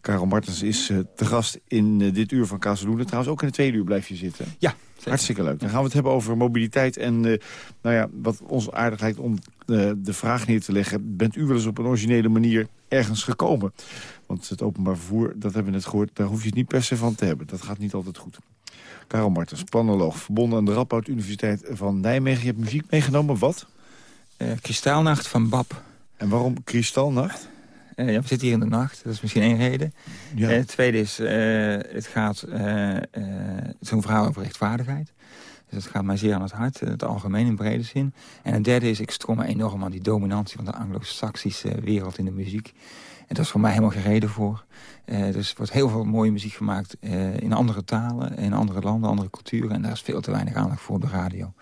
Karel Martens is uh, te gast in uh, dit uur van Kazeloenen. Trouwens, ook in het tweede uur blijf je zitten. Ja. Hartstikke leuk. Dan gaan we het hebben over mobiliteit. En uh, nou ja, wat ons aardig lijkt om de vraag neer te leggen... bent u wel eens op een originele manier ergens gekomen? Want het openbaar vervoer, dat hebben we net gehoord... daar hoef je het niet per se van te hebben. Dat gaat niet altijd goed. Karel Martens, planoloog, verbonden aan de Radboud Universiteit van Nijmegen. Je hebt muziek meegenomen, wat? Kristalnacht van Bab. En waarom kristalnacht? Uh, ja, we zitten hier in de nacht, dat is misschien één reden. Ja. Uh, het tweede is, uh, het gaat zo'n verhaal over rechtvaardigheid. Dus dat gaat mij zeer aan het hart, het algemeen in brede zin. En het derde is, ik strom me enorm aan die dominantie van de anglo-saxische wereld in de muziek. En dat is voor mij helemaal geen reden voor. dus er wordt heel veel mooie muziek gemaakt in andere talen, in andere landen, andere culturen. En daar is veel te weinig aandacht voor op de radio.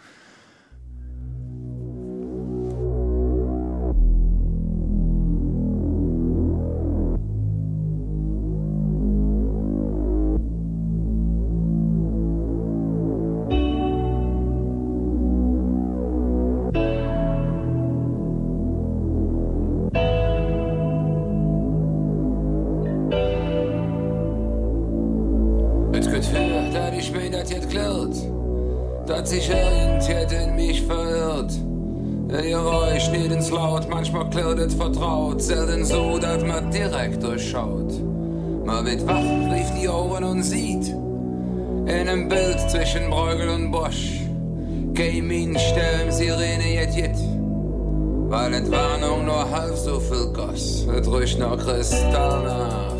weil Entwarnung nur halb so viel goss, wird ruhig noch Kristall nach.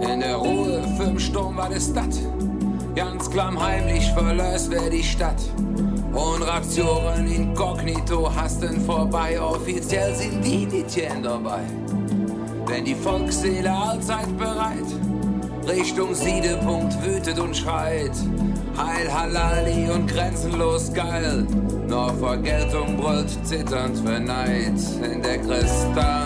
In der Ruhe fünf Sturm war das dat, ganz klamm heimlich verlöst wer die Stadt. Und Raktionen inkognito hasten vorbei, offiziell sind die nicht dabei wenn die Volksseele allzeit bereit Richtung Siedepunkt wütet und schreit. Heil Halali und grenzenlos geil. Nur Vergeltung brüllt zitternd für Neid in der Kristallnacht.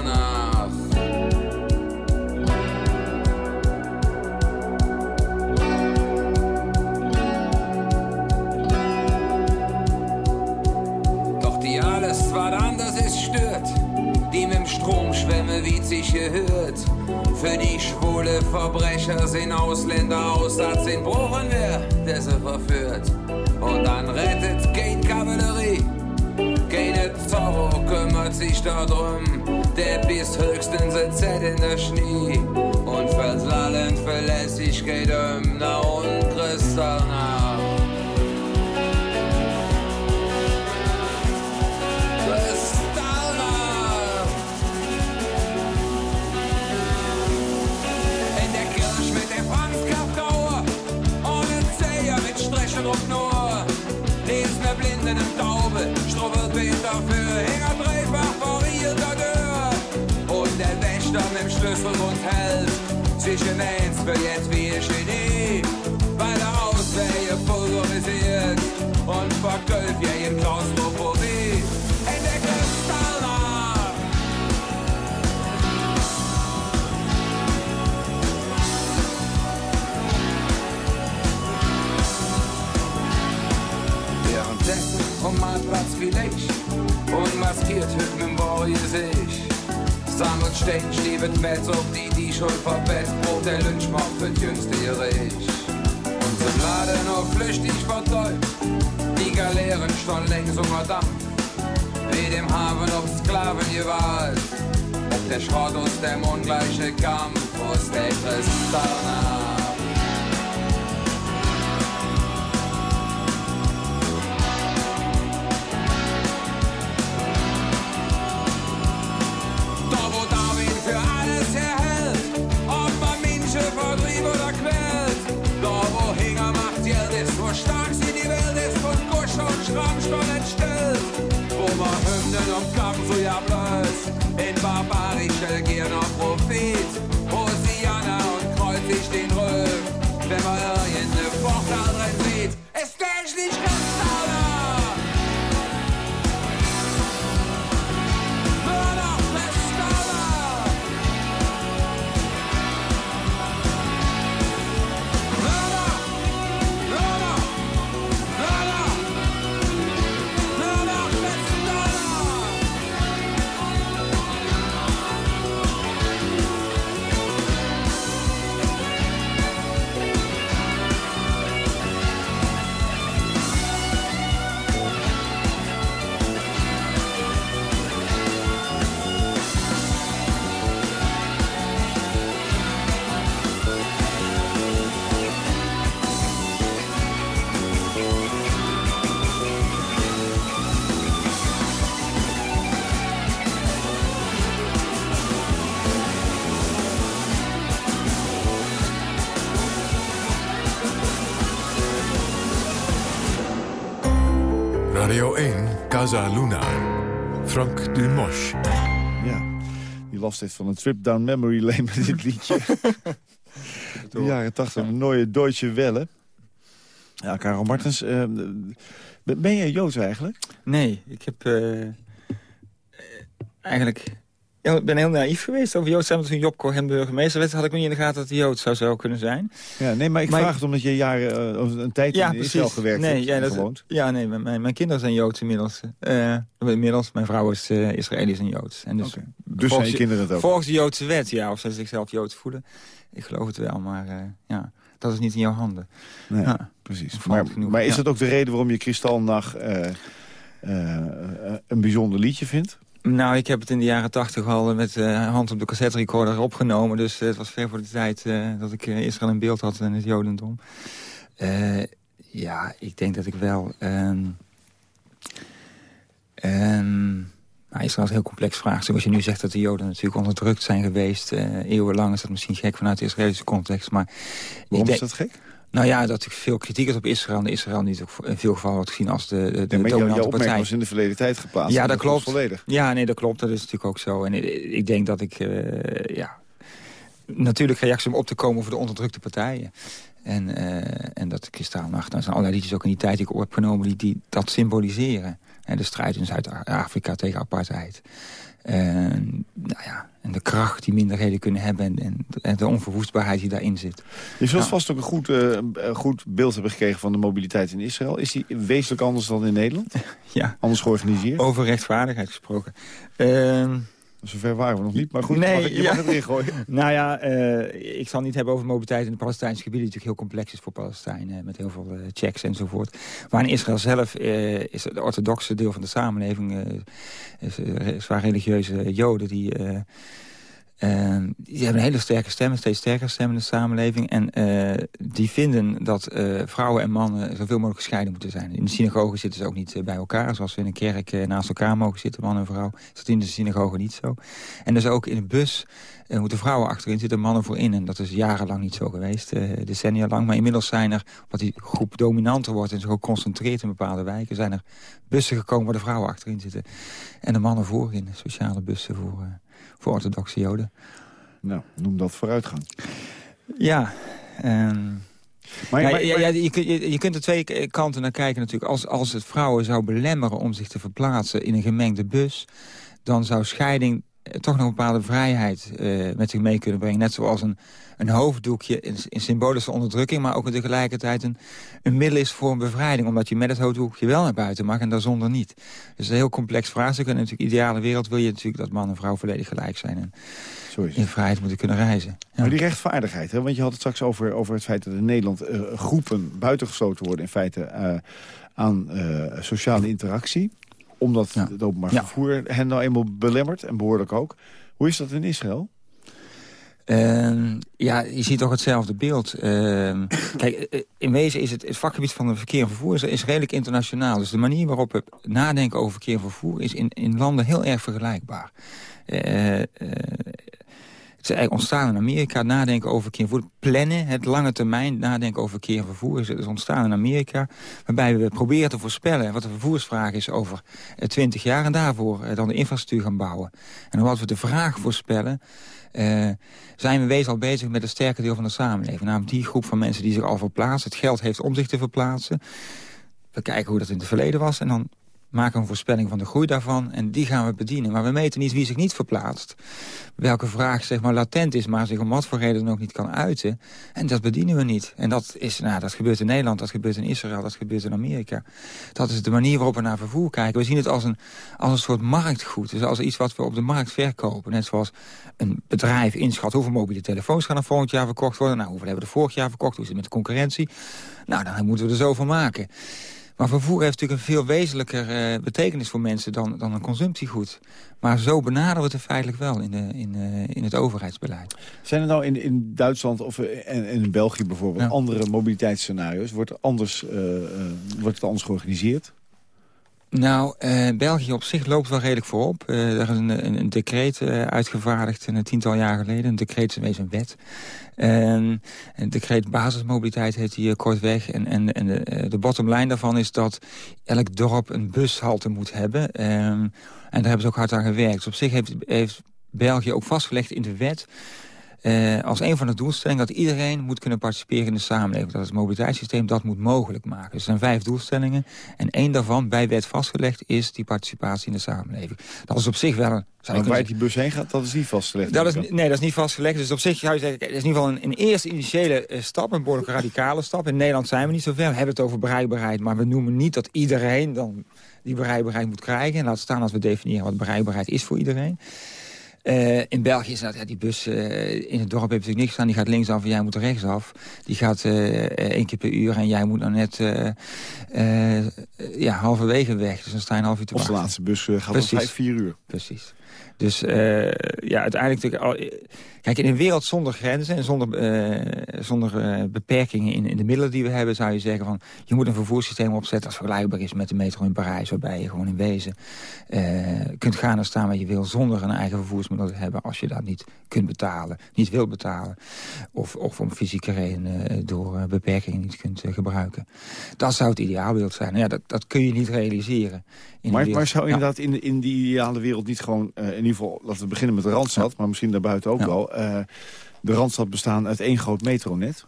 Für die schwule Verbrecher sind Ausländer Aussatz in Bruchen wer, der sie verführt. Und dann rettet kein Kavallerie, keine Zorro kümmert sich darum. Der bis höchstens ein Z in der Schnee und versallend Verlässlichkeit um na und Kristallnacht. und helft sich immens jetzt wie ein Genie. Weil der Auswege pulverisiert und verküllt wie in Klaustrophobie. In der Kristallnacht. Wie Licht und maskiert hüpfen im Boy sich. Sammelt Stein, stiebet Metz auf die, die Schuld verbett, Brot der Lynchmord für jüngste Rich. Und zum Laden nur flüchtig vertäubt, die Galeeren schon längst unter Dampf. Wie dem Hafen auf Sklaven gewalt, ob der Schrott aus dem ungleiche Kampf, aus der Kristallnacht. Um Kampf Casa Luna. Frank Dumosch. Ja, die last heeft van een trip down memory lane met dit liedje. <laughs> De jaren tachtig, een mooie Deutsche Welle. Ja, Karel Martens, eh, ben je Joods eigenlijk? Nee, ik heb eh, eh, eigenlijk... ja, Ik ben heel naïef geweest over Joods zijn. Want toen Job Cohen burgemeester werd, had ik me niet in de gaten dat hij Joods zou, zou kunnen zijn. Ja, nee, maar ik Maar vraag ik- het omdat je jaren, eh, of een tijd in Israël gewerkt nee, hebt ja, dat, gewoond. Ja, nee, mijn, mijn, kinderen zijn Joods inmiddels. Eh, inmiddels, mijn vrouw is uh, Israëlisch en Joods. En dus. Dus zijn je kinderen het ook? Volgens de Joodse wet, ja, of ze zichzelf Joods voelen. Ik geloof het wel, maar uh, ja, dat is niet in jouw handen. Nee, ja. precies. Maar, genoeg, maar is ja. dat ook de reden waarom je Kristalnacht eh, eh, een bijzonder liedje vindt? Nou, ik heb het in de jaren tachtig al met uh, hand op de cassette recorder opgenomen. Dus uh, het was ver voor de tijd uh, dat ik Israël in beeld had en het Jodendom. ja, ik denk dat ik wel... Um, um, nou, Israël is een heel complex vraagstuk. Als je nu zegt dat de Joden natuurlijk onderdrukt zijn geweest... eeuwenlang is dat misschien gek vanuit de Israëlische context. Maar Waarom ik is dat gek? Nou ja, dat ik veel kritiek is op Israël. En Israël niet ook in veel gevallen wordt gezien als de, de, de ja, dominante partij. was in de verleden tijd geplaatst. Ja, dat, klopt. Volledig. Ja, nee, dat klopt. Dat is natuurlijk ook zo. En ik denk dat ik... Uh, ja, natuurlijk reactie om op te komen voor de onderdrukte partijen. En, uh, en dat Kristaalnacht, daar zijn allerlei liedjes ook in die tijd die ik heb genomen... die, die dat symboliseren. En de strijd in Zuid-Afrika tegen apartheid. En, nou ja, en de kracht die minderheden kunnen hebben en, en de onverwoestbaarheid die daarin zit. Je zult vast ook een goed, uh, goed beeld hebben gekregen van de mobiliteit in Israël. Is die wezenlijk anders dan in Nederland? <laughs> ja. Anders georganiseerd? Over rechtvaardigheid gesproken. Uh, Zover waren we nog niet, maar goed, nee, mag, je mag het erin gooien. <laughs> nou ja, uh, ik zal niet hebben over mobiliteit in de Palestijnse gebieden... die natuurlijk heel complex is voor Palestijnen, met heel veel uh, checks enzovoort. Maar in Israël zelf uh, is het orthodoxe deel van de samenleving... is, zwaar religieuze joden die die hebben een hele sterke stem, steeds sterker stem in de samenleving. En uh, die vinden dat uh, vrouwen en mannen zoveel mogelijk gescheiden moeten zijn. In de synagoge zitten ze ook niet bij elkaar. Zoals we in een kerk naast elkaar mogen zitten, man en vrouw. Is dat in de synagoge niet zo. En dus ook in de bus moeten vrouwen achterin zitten, mannen voorin. En dat is jarenlang niet zo geweest, decennia lang. Maar inmiddels zijn er, wat die groep dominanter wordt... en zich ook concentreert in bepaalde wijken... zijn er bussen gekomen waar de vrouwen achterin zitten. En de mannen voorin, sociale bussen voor voor orthodoxe joden. Nou, noem dat vooruitgang. Ja, um... Maar, ja, ja, je, je, je, kunt er twee kanten naar kijken natuurlijk. Als, als het vrouwen zou belemmeren om zich te verplaatsen in een gemengde bus... dan zou scheiding toch nog een bepaalde vrijheid uh, met zich mee kunnen brengen. Net zoals een, een hoofddoekje in, in, symbolische onderdrukking... maar ook tegelijkertijd een, een middel is voor een bevrijding... omdat je met het hoofddoekje wel naar buiten mag en daar zonder niet. Dus een heel complex vraagstuk. En in de ideale wereld wil je natuurlijk dat man en vrouw volledig gelijk zijn... en in vrijheid moeten kunnen reizen. Ja. Maar die rechtvaardigheid, hè? want je had het straks over, over het feit dat in Nederland... Uh, groepen buitengesloten worden in feite uh, aan sociale interactie omdat ja. het openbaar vervoer hen nou eenmaal belemmert. En behoorlijk ook. Hoe is dat in Israël? Uh, ja, je ziet toch hetzelfde beeld. Uh, <coughs> kijk, eh, in wezen is het, het vakgebied van het verkeer en vervoer is, is, redelijk internationaal. Dus de manier waarop we nadenken over verkeer en vervoer... is in, in landen heel erg vergelijkbaar. Uh, het is eigenlijk ontstaan in Amerika, nadenken over verkeer. Plannen, het lange termijn nadenken over verkeer en vervoer... is, ontstaan in Amerika, waarbij we proberen te voorspellen... wat de vervoersvraag is over eh, twintig jaar... en daarvoor eh, dan de infrastructuur gaan bouwen. En omdat we de vraag voorspellen... Uh, zijn we wezen al bezig met een sterke deel van de samenleving. Namelijk die groep van mensen die zich al verplaatsen. Het geld heeft om zich te verplaatsen. We kijken hoe dat in het verleden was. En dan maken een voorspelling van de groei daarvan en die gaan we bedienen. Maar we meten niet wie zich niet verplaatst. Welke vraag zeg maar latent is, maar zich om wat voor reden ook niet kan uiten. En dat bedienen we niet. En dat, is, nou, dat gebeurt in Nederland, dat gebeurt in Israël, dat gebeurt in Amerika. Dat is de manier waarop we naar vervoer kijken. We zien het als een, als een soort marktgoed. Dus als iets wat we op de markt verkopen. Net zoals een bedrijf inschat hoeveel mobiele telefoons gaan er volgend jaar verkocht worden. Nou, hoeveel hebben we er vorig jaar verkocht? Hoe is het met de concurrentie? Nou, dan moeten we er zo van maken. Maar vervoer heeft natuurlijk een veel wezenlijker uh, betekenis voor mensen dan, dan een consumptiegoed. Maar zo benaderen we het feitelijk wel in, de, in, uh, in het overheidsbeleid. Zijn er nou in, in Duitsland of eh, en, in België bijvoorbeeld andere mobiliteitsscenario's? Wordt, anders, uh, wordt het anders georganiseerd? Nou, uh, België op zich loopt wel redelijk voorop. Uh, er is een, een, een decreet uh, uitgevaardigd een tiental jaar geleden. Een decreet is een wet. En een decreet basismobiliteit heet die kortweg. En, en, en de, de bottom line daarvan is dat elk dorp een bushalte moet hebben. Um, en daar hebben ze ook hard aan gewerkt. Dus op zich heeft, heeft België ook vastgelegd in de wet uh, als een van de doelstellingen dat iedereen moet kunnen participeren in de samenleving. Dat het mobiliteitssysteem dat moet mogelijk maken. er zijn vijf doelstellingen. En één daarvan, bij wet vastgelegd, is die participatie in de samenleving. Dat is op zich wel een... Maar waar die bus heen gaat, dat is niet vastgelegd? Dat is, nee, dat is niet vastgelegd. Dus op zich zou je zeggen, dat is in ieder geval een, een eerste initiële uh, stap. Een behoorlijk radicale stap. In Nederland zijn we niet zo ver. We hebben het over bereikbaarheid. Maar we noemen niet dat iedereen dan die bereikbaarheid moet krijgen. En laat staan als we definiëren wat bereikbaarheid is voor iedereen. Uh, in België is dat, ja, die bus uh, in het dorp heeft natuurlijk niks aan. Die gaat linksaf en jij moet rechtsaf. Die gaat uh, één keer per uur en jij moet dan net ja, halverwege weg. Dus dan sta je een half uur te Of de laatste bus gaat om vijf, vier uur. Precies. Dus uh, ja, uiteindelijk... Kijk, in een wereld zonder grenzen en zonder, uh, zonder uh, beperkingen in, in, de middelen die we hebben... zou je zeggen van, je moet een vervoerssysteem opzetten... als vergelijkbaar is met de metro in Parijs... waarbij je gewoon in wezen kunt gaan en staan waar je wil... zonder een eigen vervoersmiddel te hebben... als je dat niet kunt betalen, niet wil betalen... of, of om fysieke redenen door beperkingen niet kunt gebruiken. Dat zou het ideaalbeeld zijn. Nou ja, dat, dat kun je niet realiseren. Maar, maar zou inderdaad in, in die ideale wereld niet gewoon... in ieder geval, laten we beginnen met de Randstad... maar misschien daarbuiten ook wel. Uh, de Randstad bestaan uit één groot metronet?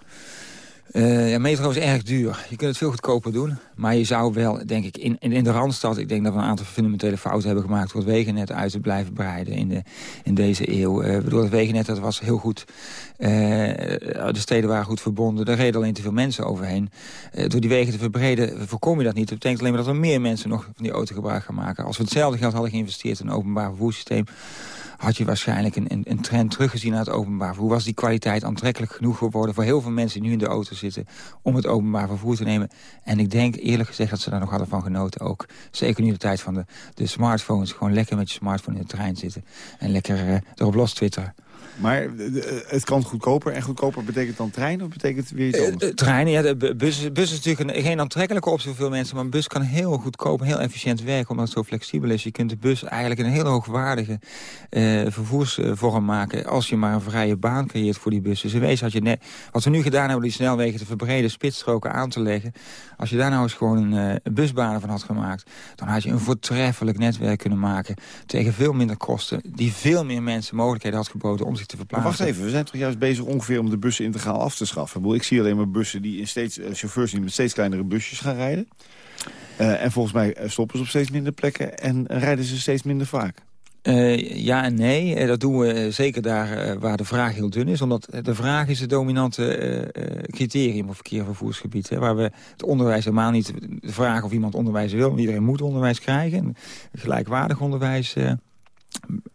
Uh, ja, metro is erg duur. Je kunt het veel goedkoper doen. Maar je zou wel, denk ik, in, in de Randstad... ik denk dat we een aantal fundamentele fouten hebben gemaakt... door het wegennet uit te blijven breiden in, de, in deze eeuw. Uh, bedoel, het wegennet dat was heel goed. Uh, de steden waren goed verbonden. Er reden alleen te veel mensen overheen. door die wegen te verbreden voorkom je dat niet. Dat betekent alleen maar dat er meer mensen nog van die auto gebruik gaan maken. Als we hetzelfde geld hadden geïnvesteerd in een openbaar vervoerssysteem had je waarschijnlijk een, een, een, trend teruggezien naar het openbaar Hoe Was die kwaliteit aantrekkelijk genoeg geworden voor heel veel mensen die nu in de auto zitten om het openbaar vervoer te nemen? En ik denk eerlijk gezegd dat ze daar nog hadden van genoten ook. Zeker nu de tijd van de, de smartphones. Gewoon lekker met je smartphone in de trein zitten en lekker uh, erop los twitteren. Maar het kan goedkoper. En goedkoper betekent dan trein of betekent weer iets eh, anders? Uh, treinen, ja. De bus, bus is natuurlijk een, geen aantrekkelijke optie voor veel mensen. Maar een bus kan heel goedkoop en heel efficiënt werken. Omdat het zo flexibel is. Je kunt de bus eigenlijk een hele hoogwaardige uh, vervoersvorm maken. Als je maar een vrije baan creëert voor die bussen. Dus in wezen had je net, wat we nu gedaan hebben, die snelwegen te verbreden, spitsstroken aan te leggen. Als je daar nou eens gewoon een, uh, busbanen van had gemaakt. Dan had je een voortreffelijk netwerk kunnen maken. Tegen veel minder kosten. Die veel meer mensen mogelijkheden had geboden om zich te verplaatsen. Maar wacht even, we zijn toch juist bezig ongeveer om de bussen integraal af te schaffen. Ik zie alleen maar bussen die in steeds, uh, chauffeurs die met steeds kleinere busjes gaan rijden. Uh, en volgens mij stoppen ze op steeds minder plekken en rijden ze steeds minder vaak. Uh, ja en nee. Dat doen we zeker daar waar de vraag heel dun is. Omdat de vraag is het dominante criterium op verkeer- en vervoersgebied. Hè, waar we het onderwijs helemaal niet vragen of iemand onderwijs wil. Want iedereen moet onderwijs krijgen. Gelijkwaardig onderwijs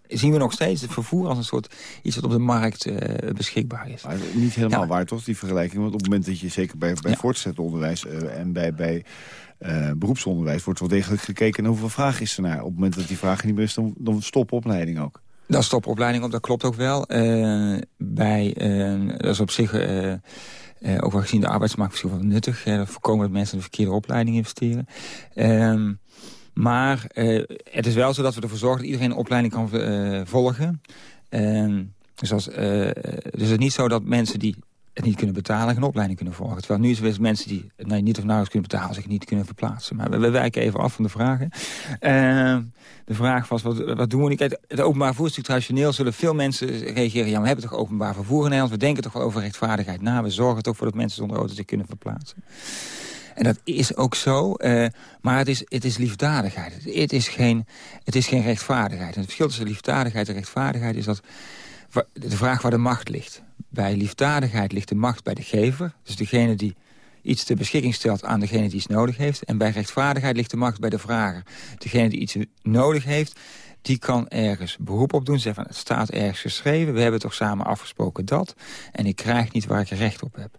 zien we nog steeds het vervoer als een soort iets wat op de markt uh, beschikbaar is. Maar niet helemaal waar toch, die vergelijking? Want op het moment dat je zeker bij, bij voortgezet onderwijs uh, en bij, bij uh, beroepsonderwijs... wordt wel degelijk gekeken naar hoeveel vraag is er naar. Op het moment dat die vraag niet meer is, dan, dan stopt opleiding ook. Dan stopt opleiding op, dat klopt ook wel. bij, dat is op zich... ook wel gezien de arbeidsmarkt misschien wel nuttig. voorkomen dat mensen in de verkeerde opleiding investeren. Ehm, maar uh, het is wel zo dat we ervoor zorgen dat iedereen een opleiding kan uh, volgen. Uh, dus, als, uh, dus het is niet zo dat mensen die het niet kunnen betalen geen opleiding kunnen volgen. Terwijl nu is het mensen die nou, niet of nauwelijks kunnen betalen... zich niet kunnen verplaatsen. Maar we, wijken even af van de vragen. de vraag was, wat, wat doen we niet? Het openbaar vervoer traditioneel zullen veel mensen reageren... ja, we hebben toch openbaar vervoer in Nederland? We denken toch wel over rechtvaardigheid na. We zorgen toch voor dat mensen zonder auto zich kunnen verplaatsen. En dat is ook zo, uh, maar het is, het is liefdadigheid. Het is, geen, het is geen rechtvaardigheid. En het verschil tussen liefdadigheid en rechtvaardigheid is dat de vraag waar de macht ligt. Bij liefdadigheid ligt de macht bij de gever. Dus degene die iets ter beschikking stelt aan degene die iets nodig heeft. En bij rechtvaardigheid ligt de macht bij de vrager. Degene die iets nodig heeft, die kan ergens beroep op doen. Zeggen van, het staat ergens geschreven, we hebben toch samen afgesproken dat. En ik krijg niet waar ik recht op heb.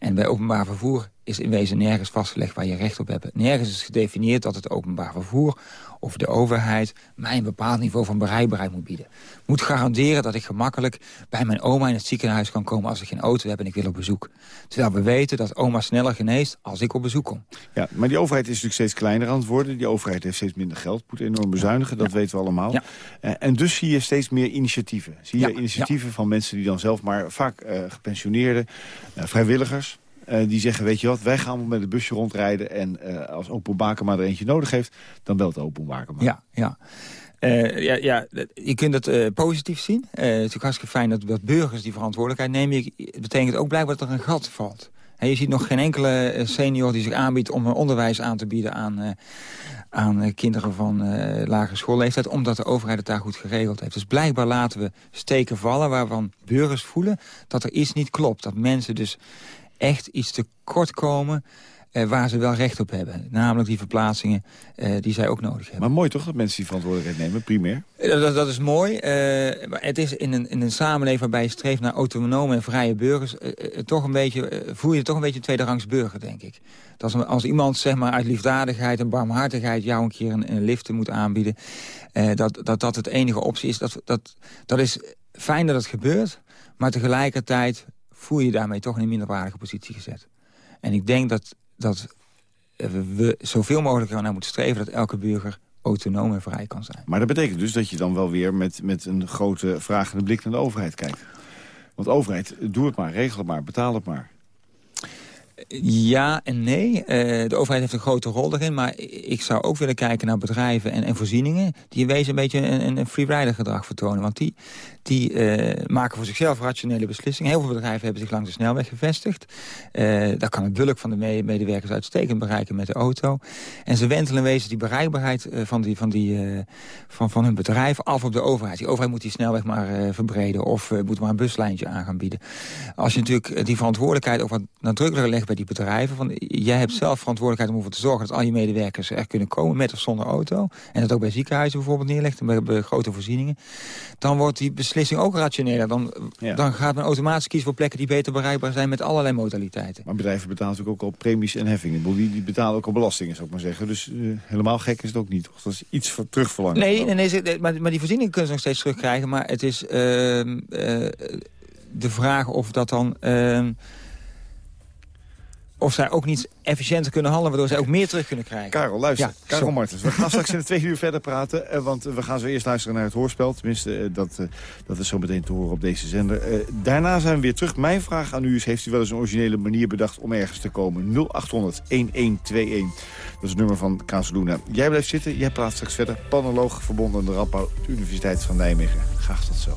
En bij openbaar vervoer is in wezen nergens vastgelegd waar je recht op hebt. Nergens is gedefinieerd dat het openbaar vervoer of de overheid mij een bepaald niveau van bereikbaarheid moet bieden. Moet garanderen dat ik gemakkelijk bij mijn oma in het ziekenhuis kan komen als ik geen auto heb en ik wil op bezoek. Terwijl we weten dat oma sneller geneest als ik op bezoek kom. Ja, maar die overheid is natuurlijk steeds kleiner aan het worden. Die overheid heeft steeds minder geld, moet enorm bezuinigen, dat weten we allemaal. Ja. Uh, en dus zie je steeds meer initiatieven. Zie je initiatieven van mensen die dan zelf maar vaak uh, gepensioneerde uh, vrijwilligers die zeggen, weet je wat, wij gaan met het busje rondrijden... en uh, als Open maar er eentje nodig heeft, dan belt Open Bakema. Ja, ja. Uh, ja, ja, je kunt het positief zien. Het is natuurlijk hartstikke fijn dat, dat burgers die verantwoordelijkheid nemen. Het betekent ook blijkbaar dat er een gat valt. Je ziet nog geen enkele senior die zich aanbiedt om onderwijs aan te bieden aan, aan kinderen van lagere schoolleeftijd. Omdat de overheid het daar goed geregeld heeft. Dus blijkbaar laten we steken vallen waarvan burgers voelen dat er iets niet klopt. Dat mensen dus echt iets te kort komen... eh, waar ze wel recht op hebben. Namelijk die verplaatsingen eh, die zij ook nodig hebben. Maar mooi toch dat mensen die verantwoordelijkheid nemen, primair? Eh, Dat, dat is mooi. maar het is in een, in een samenleving waarbij je streeft naar autonome en vrije burgers... toch een beetje, voel je toch een beetje een tweederangs burger, denk ik. Dat als, als iemand zeg maar, uit liefdadigheid en barmhartigheid... jou een keer een, een lift moet aanbieden... dat, dat dat het enige optie is. Dat, dat, dat is fijn dat het gebeurt, maar tegelijkertijd... voel je daarmee toch in een minderwaardige positie gezet. En ik denk dat, dat we zoveel mogelijk ernaar moeten streven... dat elke burger autonoom en vrij kan zijn. Maar dat betekent dus dat je dan wel weer met, met een grote vragende blik naar de overheid kijkt. Want overheid, doe het maar, regel het maar, betaal het maar. Ja en nee. Eh, de overheid heeft een grote rol daarin. Maar ik zou ook willen kijken naar bedrijven en, en voorzieningen... die in wezen een beetje een, een free-rider gedrag vertonen. Want die, die eh, maken voor zichzelf rationele beslissingen. Heel veel bedrijven hebben zich langs de snelweg gevestigd. Eh, daar kan het bulk van de me- medewerkers uitstekend bereiken met de auto. En ze wentelen wezen die bereikbaarheid van, die, van, die, van, van hun bedrijf af op de overheid. Die overheid moet die snelweg maar verbreden of moet maar een buslijntje aan gaan bieden. Als je natuurlijk die verantwoordelijkheid ook wat nadrukkelijker legt bij die bedrijven... Van, jij hebt zelf verantwoordelijkheid om ervoor te zorgen dat al je medewerkers er kunnen komen met of zonder auto. En dat ook bij ziekenhuizen bijvoorbeeld neerlegt en bij, bij grote voorzieningen. Dan wordt die beslissing ook rationeler. Dan, Ja. dan gaat men automatisch kiezen voor plekken die beter bereikbaar zijn met allerlei modaliteiten. Maar bedrijven betalen natuurlijk ook al premies en heffingen. Die, die betalen ook al belastingen, zou ik maar zeggen. Dus eh, helemaal gek is het ook niet. Toch? Dat is iets voor terugverlangen. Nee, nee, maar, maar die voorzieningen kunnen ze nog steeds terugkrijgen. Maar het is ehm, eh, de vraag of dat dan... ehm, of zij ook niet efficiënter kunnen handelen... waardoor zij ook meer terug kunnen krijgen. Karel, luister. Ja, Karel sorry. Martens. We gaan straks in de tweede uur verder praten. eh, want we gaan zo eerst luisteren naar het hoorspel. Tenminste, eh, dat, eh, dat is zo meteen te horen op deze zender. Daarna zijn we weer terug. Mijn vraag aan u is... heeft u wel eens een originele manier bedacht om ergens te komen? 0800-1121. Dat is het nummer van Kazeluna. Jij blijft zitten. Jij praat straks verder. Panoloog verbonden aan de Radboud Universiteit van Nijmegen. Graag tot zo.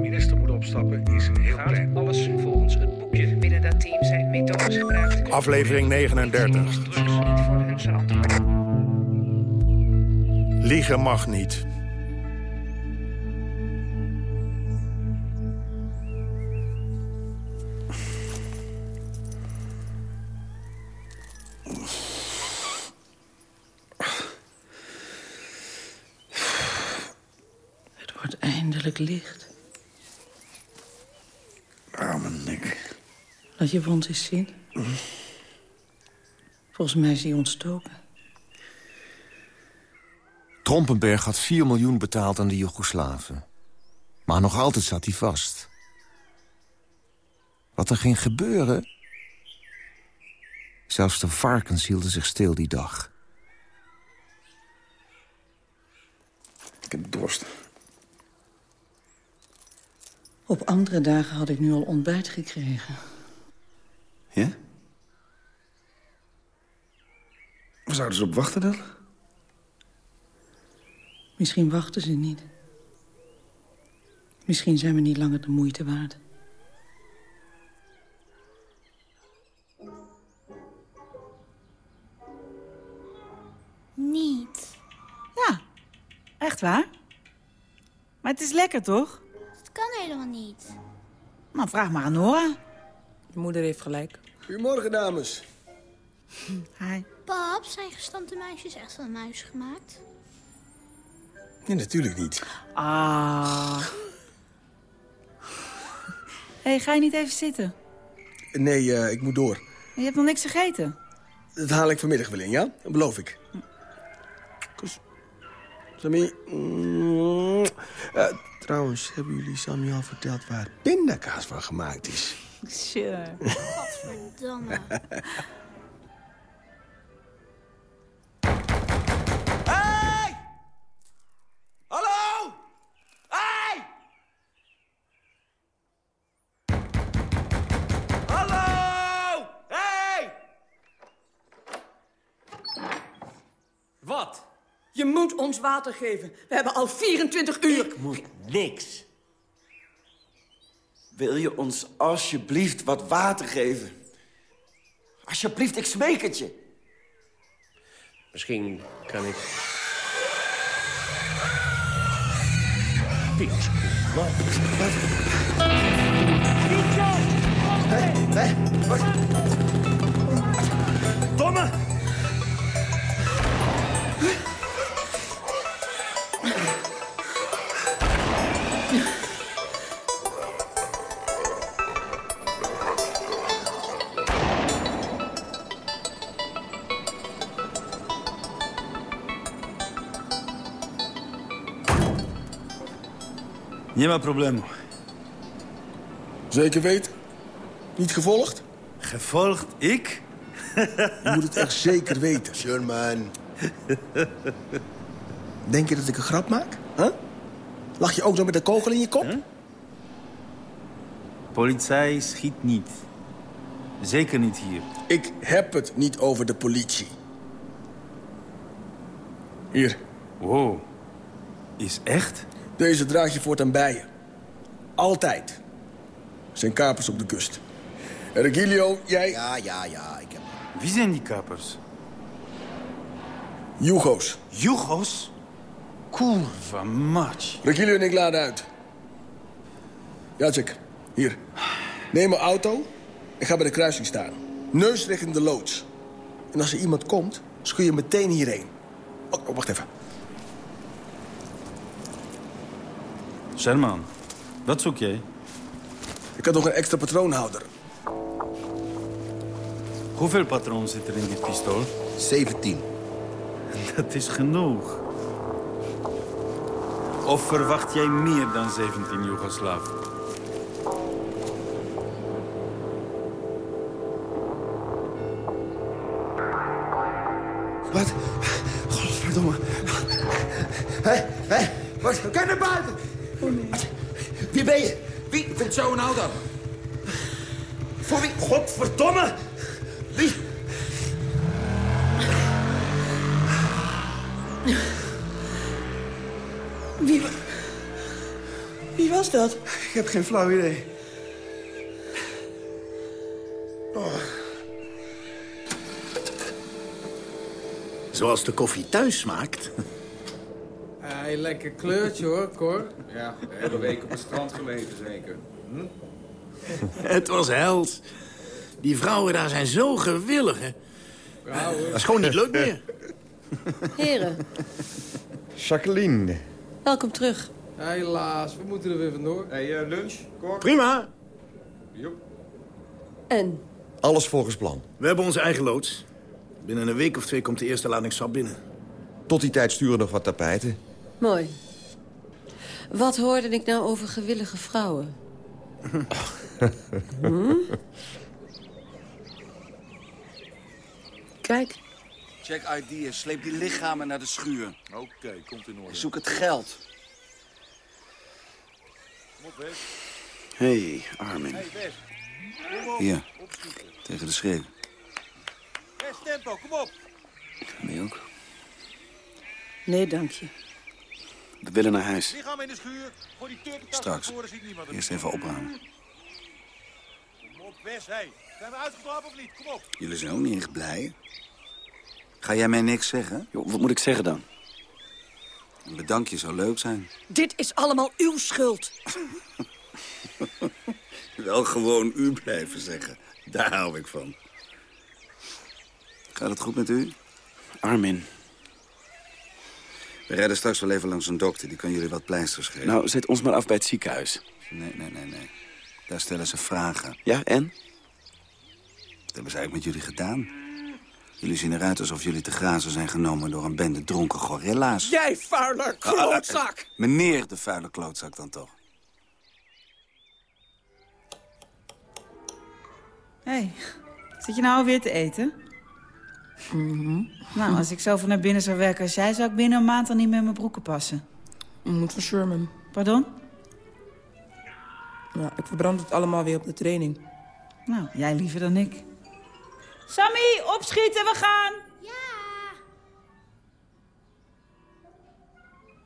opstappen is heel klein. Alles volgens het boekje. Binnen dat team zijn methodes gebruikt. Aflevering 39. Drugs niet voor hun verantwoord. Liegen mag niet. Het wordt eindelijk licht. Arme nek. Laat je wond eens zien. Volgens mij is hij ontstoken. Trompenberg had 4 miljoen betaald aan de Joegoslaven. Maar nog altijd zat hij vast. Wat er ging gebeuren... Zelfs de varkens hielden zich stil die dag. Ik heb dorst. Op andere dagen had ik nu al ontbijt gekregen. Ja? Waar zouden ze op wachten dan? Misschien wachten ze niet. Misschien zijn we niet langer de moeite waard. Niet. Ja, echt waar? Maar het is lekker, toch? Dat kan helemaal niet. Nou, vraag maar aan Nora. Je moeder heeft gelijk. Goedemorgen, dames. <laughs> Hi. Pap, zijn gestampte muisjes echt van een muis gemaakt? Nee, natuurlijk niet. Ah. <laughs> hey, ga je niet even zitten? Nee, eh, ik moet door. Je hebt nog niks gegeten. Dat haal ik vanmiddag wel in, ja? Dat beloof ik. Kus. Sammy. Mm. Trouwens, hebben jullie Sammy al verteld waar pindakaas van gemaakt is? Sure. <laughs> Godverdamme. Ons water geven. We hebben al 24 uur... Ik moet niks. Wil je ons alsjeblieft wat water geven? Alsjeblieft, ik smeek het je. Misschien kan ik... Piet. Wat? Hé, hé, wat? Nie ma problemu. Zeker weten? Niet gevolgd? Gevolgd? Ik? Je moet het echt zeker weten. Sherman. Denk je dat ik een grap maak? Huh? Lach je ook zo met een kogel in je kop? Politie schiet niet. Zeker niet hier. Ik heb het niet over de politie. Hier. Wow. Is echt? Deze draag je voortaan bij je. Altijd. Zijn kapers op de kust. Regilio, jij... Ja, ja, ja, ik heb... Wie zijn die kapers? Jugo's. Jugo's? Kurva mać. Regilio en ik laden uit. Jacek, hier. Neem een auto en ga bij de kruising staan. Neus richting de loods. En als er iemand komt, schuur je meteen hierheen. Oh, oh, wacht even. Sherman, wat zoek jij? Ik had nog een extra patroonhouder. Hoeveel patroon zit er in dit pistool? 17. <laughs> Dat is genoeg. Of verwacht jij meer dan 17 Joegoslaven? Wat? Godverdomme. Hé, hé, wat? Kijk naar buiten. Wie ben je? Wie vindt zo'n auto? Voor wie? Godverdomme! Wie? Wie, wie was dat? Ik heb geen flauw idee. Oh. Zoals de koffie thuis smaakt. Lekker kleurtje hoor, Cor. Ja, de hele week op het strand gemeten zeker. Hm? Het was held. Die vrouwen daar zijn zo gewillig, hè. Dat is gewoon niet leuk meer. Heren, Jacqueline. welkom terug. Helaas, we moeten er weer vandoor. Hey, lunch, Cor? Prima. En? Alles volgens plan. We hebben onze eigen loods. Binnen een week of twee komt de eerste lading sap binnen. Tot die tijd sturen nog wat tapijten. Mooi. Wat hoorde ik nou over gewillige vrouwen? <laughs> Hm? Kijk, Check ID en sleep die lichamen naar de schuur. Oké, komt in orde. Zoek het geld. Kom op, Wes. Hé, hey, Armin. Hey. Hier, Opschieten. tegen de schreeuw. Wes, tempo, kom op. Ben je ook? Nee, dank je. We willen naar huis. Lichaam in de schuur. Gooi die Straks. Eerst even opruimen. Kom op, Wes, hey. Zijn we uitgeslapen of niet? Kom op. Jullie zijn ook niet echt blij. Ga jij mij niks zeggen? wat moet ik zeggen dan? Een bedankje zou leuk zijn. Dit is allemaal uw schuld. <laughs> Wel gewoon u blijven zeggen. Daar hou ik van. Gaat het goed met u? Armin. We rijden straks wel even langs een dokter. Die kan jullie wat pleisters geven. Nou, zet ons maar af bij het ziekenhuis. Nee, nee, nee, nee. Daar stellen ze vragen. Ja, en? Wat hebben ze eigenlijk met jullie gedaan? Jullie zien eruit alsof jullie te grazen zijn genomen door een bende dronken gorilla's. Jij vuile klootzak! Meneer de vuile klootzak dan toch. Hé, hey, zit je nou weer te eten? Nou, als ik zoveel naar binnen zou werken als jij... zou ik binnen een maand al niet meer in mijn broeken passen. Moet voor Sherman. Pardon? Ja, ik verbrand het allemaal weer op de training. Nou, jij liever dan ik. Sammy, opschieten, we gaan!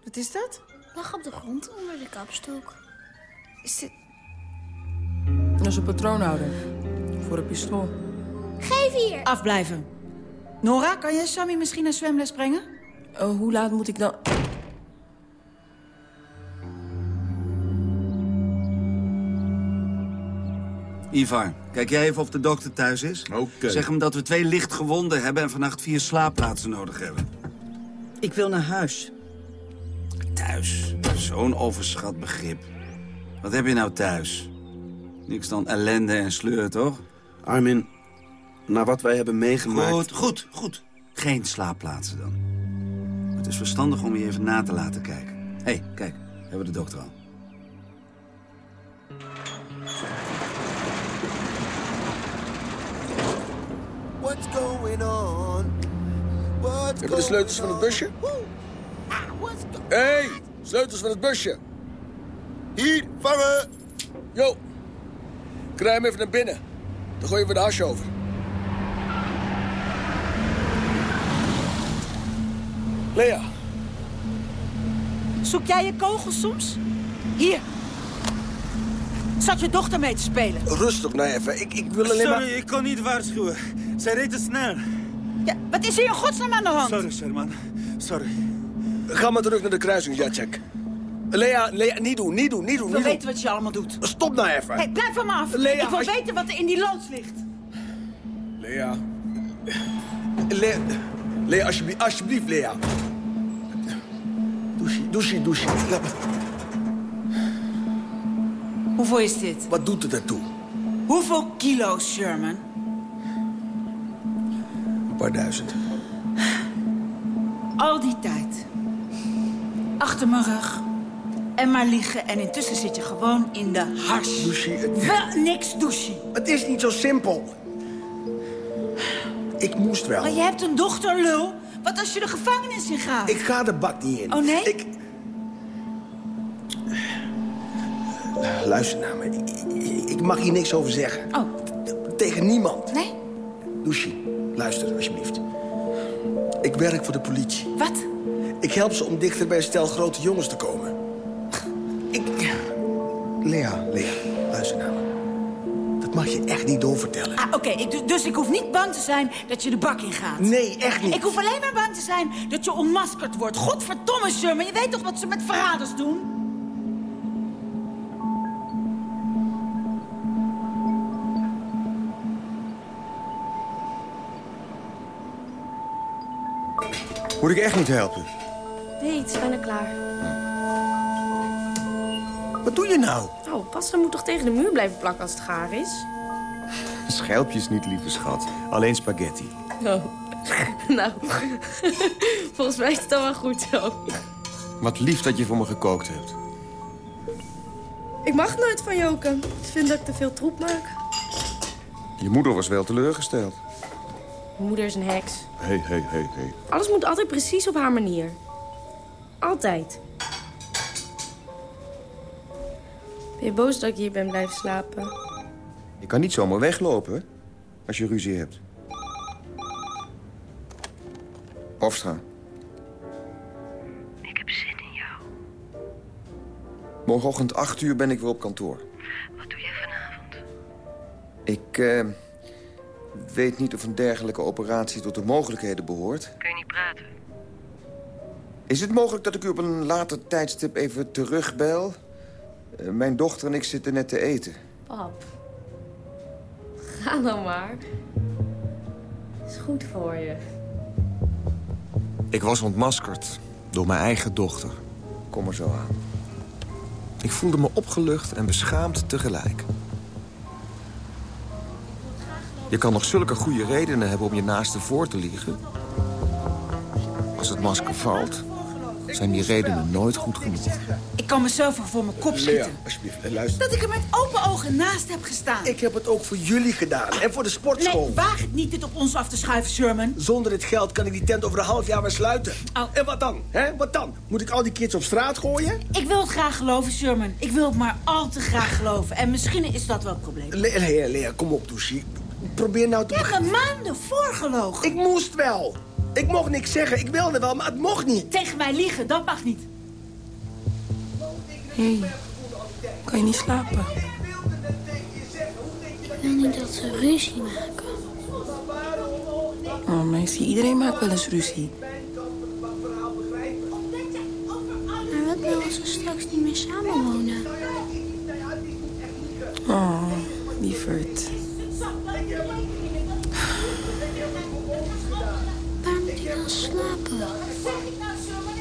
Wat is dat? Lag op de grond onder de kapstok. Is dit... Dat is een patroonhouder. Voor een pistool. Geef hier! Afblijven. Nora, kan je Sammy misschien naar zwemles brengen? Uh, hoe laat moet ik dan... Ivar, kijk jij even of de dokter thuis is? Oké. Zeg hem dat we twee lichtgewonden hebben en vannacht vier slaapplaatsen nodig hebben. Ik wil naar huis. Thuis? Zo'n overschat begrip. Wat heb je nou thuis? Niks dan ellende en sleur, toch? Armin, na wat wij hebben meegemaakt... Goed, goed, goed. Geen slaapplaatsen dan. Het is verstandig om je even na te laten kijken. Hé, hey, kijk, hebben we de dokter al. What's going on? What's Hebben we de sleutels van het busje? Hé, hey, sleutels van het busje. Hier, vangen! Jo, krijg hem even naar binnen. Dan gooien we de hash over. Lea, Zoek jij je kogels soms? Hier. Zat je dochter mee te spelen? rustig nou even. Ik, ik wil alleen maar... Sorry, ik kon niet waarschuwen. Zij reed te snel. Ja, wat is hier in godsnaam aan de hand? Sorry, Sherman. Sorry. Ga maar terug naar de kruising, Jacek. Lea, Lea, niet doen, niet doen, niet doen. Ik wil niet weten wat je allemaal doet. Stop nou even. Hey, blijf van me af. Lea, ik wil je- weten wat er in die lans ligt. Lea. Lea, Lea alsjeblieft, alsjeblieft, Lea. Douche, douche, douche. Laat me- Hoeveel is dit? Wat doet het ertoe? Hoeveel kilo, Sherman? Een paar duizend. Al die tijd. Achter mijn rug. En maar liegen. En intussen zit je gewoon in de hars. Douche, het, Wel niks douche. het is niet zo simpel. Ik moest wel. Maar je hebt een dochter, lul. Wat als je de gevangenis in gaat? Ik ga de bak niet in. Oh, nee? Ik... Luister naar me. Ik, ik- mag hier niks over zeggen. Oh. Tegen niemand. Nee? Douche, luister alsjeblieft. Ik werk voor de politie. Wat? Ik help ze om dichter bij een stel grote jongens te komen. Ik... Lea, Lea, luister naar me. Dat mag je echt niet doorvertellen. Ah, oké. dus- Dus ik hoef niet bang te zijn dat je de bak in gaat. Nee, echt niet. Ik hoef alleen maar bang te zijn dat je onmaskerd wordt. Godverdomme, Sherman. Je weet toch wat ze met verraders doen? Moet ik echt niet helpen? Nee, het is bijna klaar. Wat doe je nou? Oh, pasta moet toch tegen de muur blijven plakken als het gaar is? Schelpjes niet, lieve schat. Alleen spaghetti. Oh. <laughs> nou, volgens mij is het dan wel goed zo. Wat lief dat je voor me gekookt hebt. Ik mag nooit van Joken. Ze vindt dat ik te veel troep maak. Je moeder was wel teleurgesteld. Mijn moeder is een heks. Hé, hé, hé, hé. Alles moet altijd precies op haar manier. Altijd. Je boos dat ik hier ben blijven slapen? Je kan niet zomaar weglopen, als je ruzie hebt. Hofstra. Ik heb zin in jou. Morgenochtend 8 uur ben ik weer op kantoor. Wat doe jij vanavond? Ik eh, weet niet of een dergelijke operatie tot de mogelijkheden behoort. Kun je niet praten? Is het mogelijk dat ik u op een later tijdstip even terugbel? Eh, mijn dochter en ik zitten net te eten. Pap. Ga dan maar. Is goed voor je. Ik was ontmaskerd door mijn eigen dochter. Kom er zo aan. Ik voelde me opgelucht en beschaamd tegelijk. Je kan nog zulke goede redenen hebben om je naaste voor te liegen. Als het masker valt, zijn die redenen nooit goed genoeg. Ik kan mezelf wel voor mijn kop Lea, schieten. alsjeblieft, eh, luister. Dat ik er met open ogen naast heb gestaan. Ik heb het ook voor jullie gedaan. En voor de sportschool. Nee, waag het niet dit op ons af te schuiven, Sherman. Zonder dit geld kan ik die tent over een half jaar weer sluiten. Oh. En wat dan? Hè? Wat dan? Moet ik al die kids op straat gooien? Ik wil het graag geloven, Sherman. Ik wil het maar al te graag geloven. En misschien is dat wel het probleem. Lea, Lea, Lea, kom op, Douche. Probeer nou te... Je hebt me maanden voorgelogen. Ik moest wel. Ik mocht niks zeggen. Ik wilde wel, maar het mocht niet. Tegen mij liegen, dat mag niet. Hé, kan je niet slapen? Ik wil niet dat ze ruzie maken. Oh, meisje, iedereen maakt wel eens ruzie. Maar wat nou als ze straks niet meer samenwonen? Oh, lieverd. Waar moet ik dan slapen?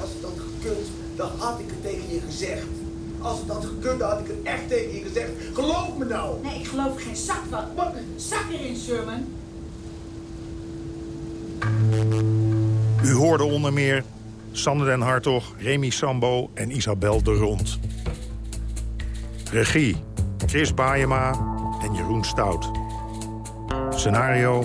Als het had gekund, dan had ik het tegen je gezegd. Als het had gekund, dan had ik het echt tegen je gezegd. Geloof me nou. Nee, ik geloof geen zak van. Wat? Zak erin, Sherman. U hoorde onder meer Sander den Hartog, Remy Sambo en Isabel de Rond. Regie Chris Baayema en Jeroen Stout. Scenario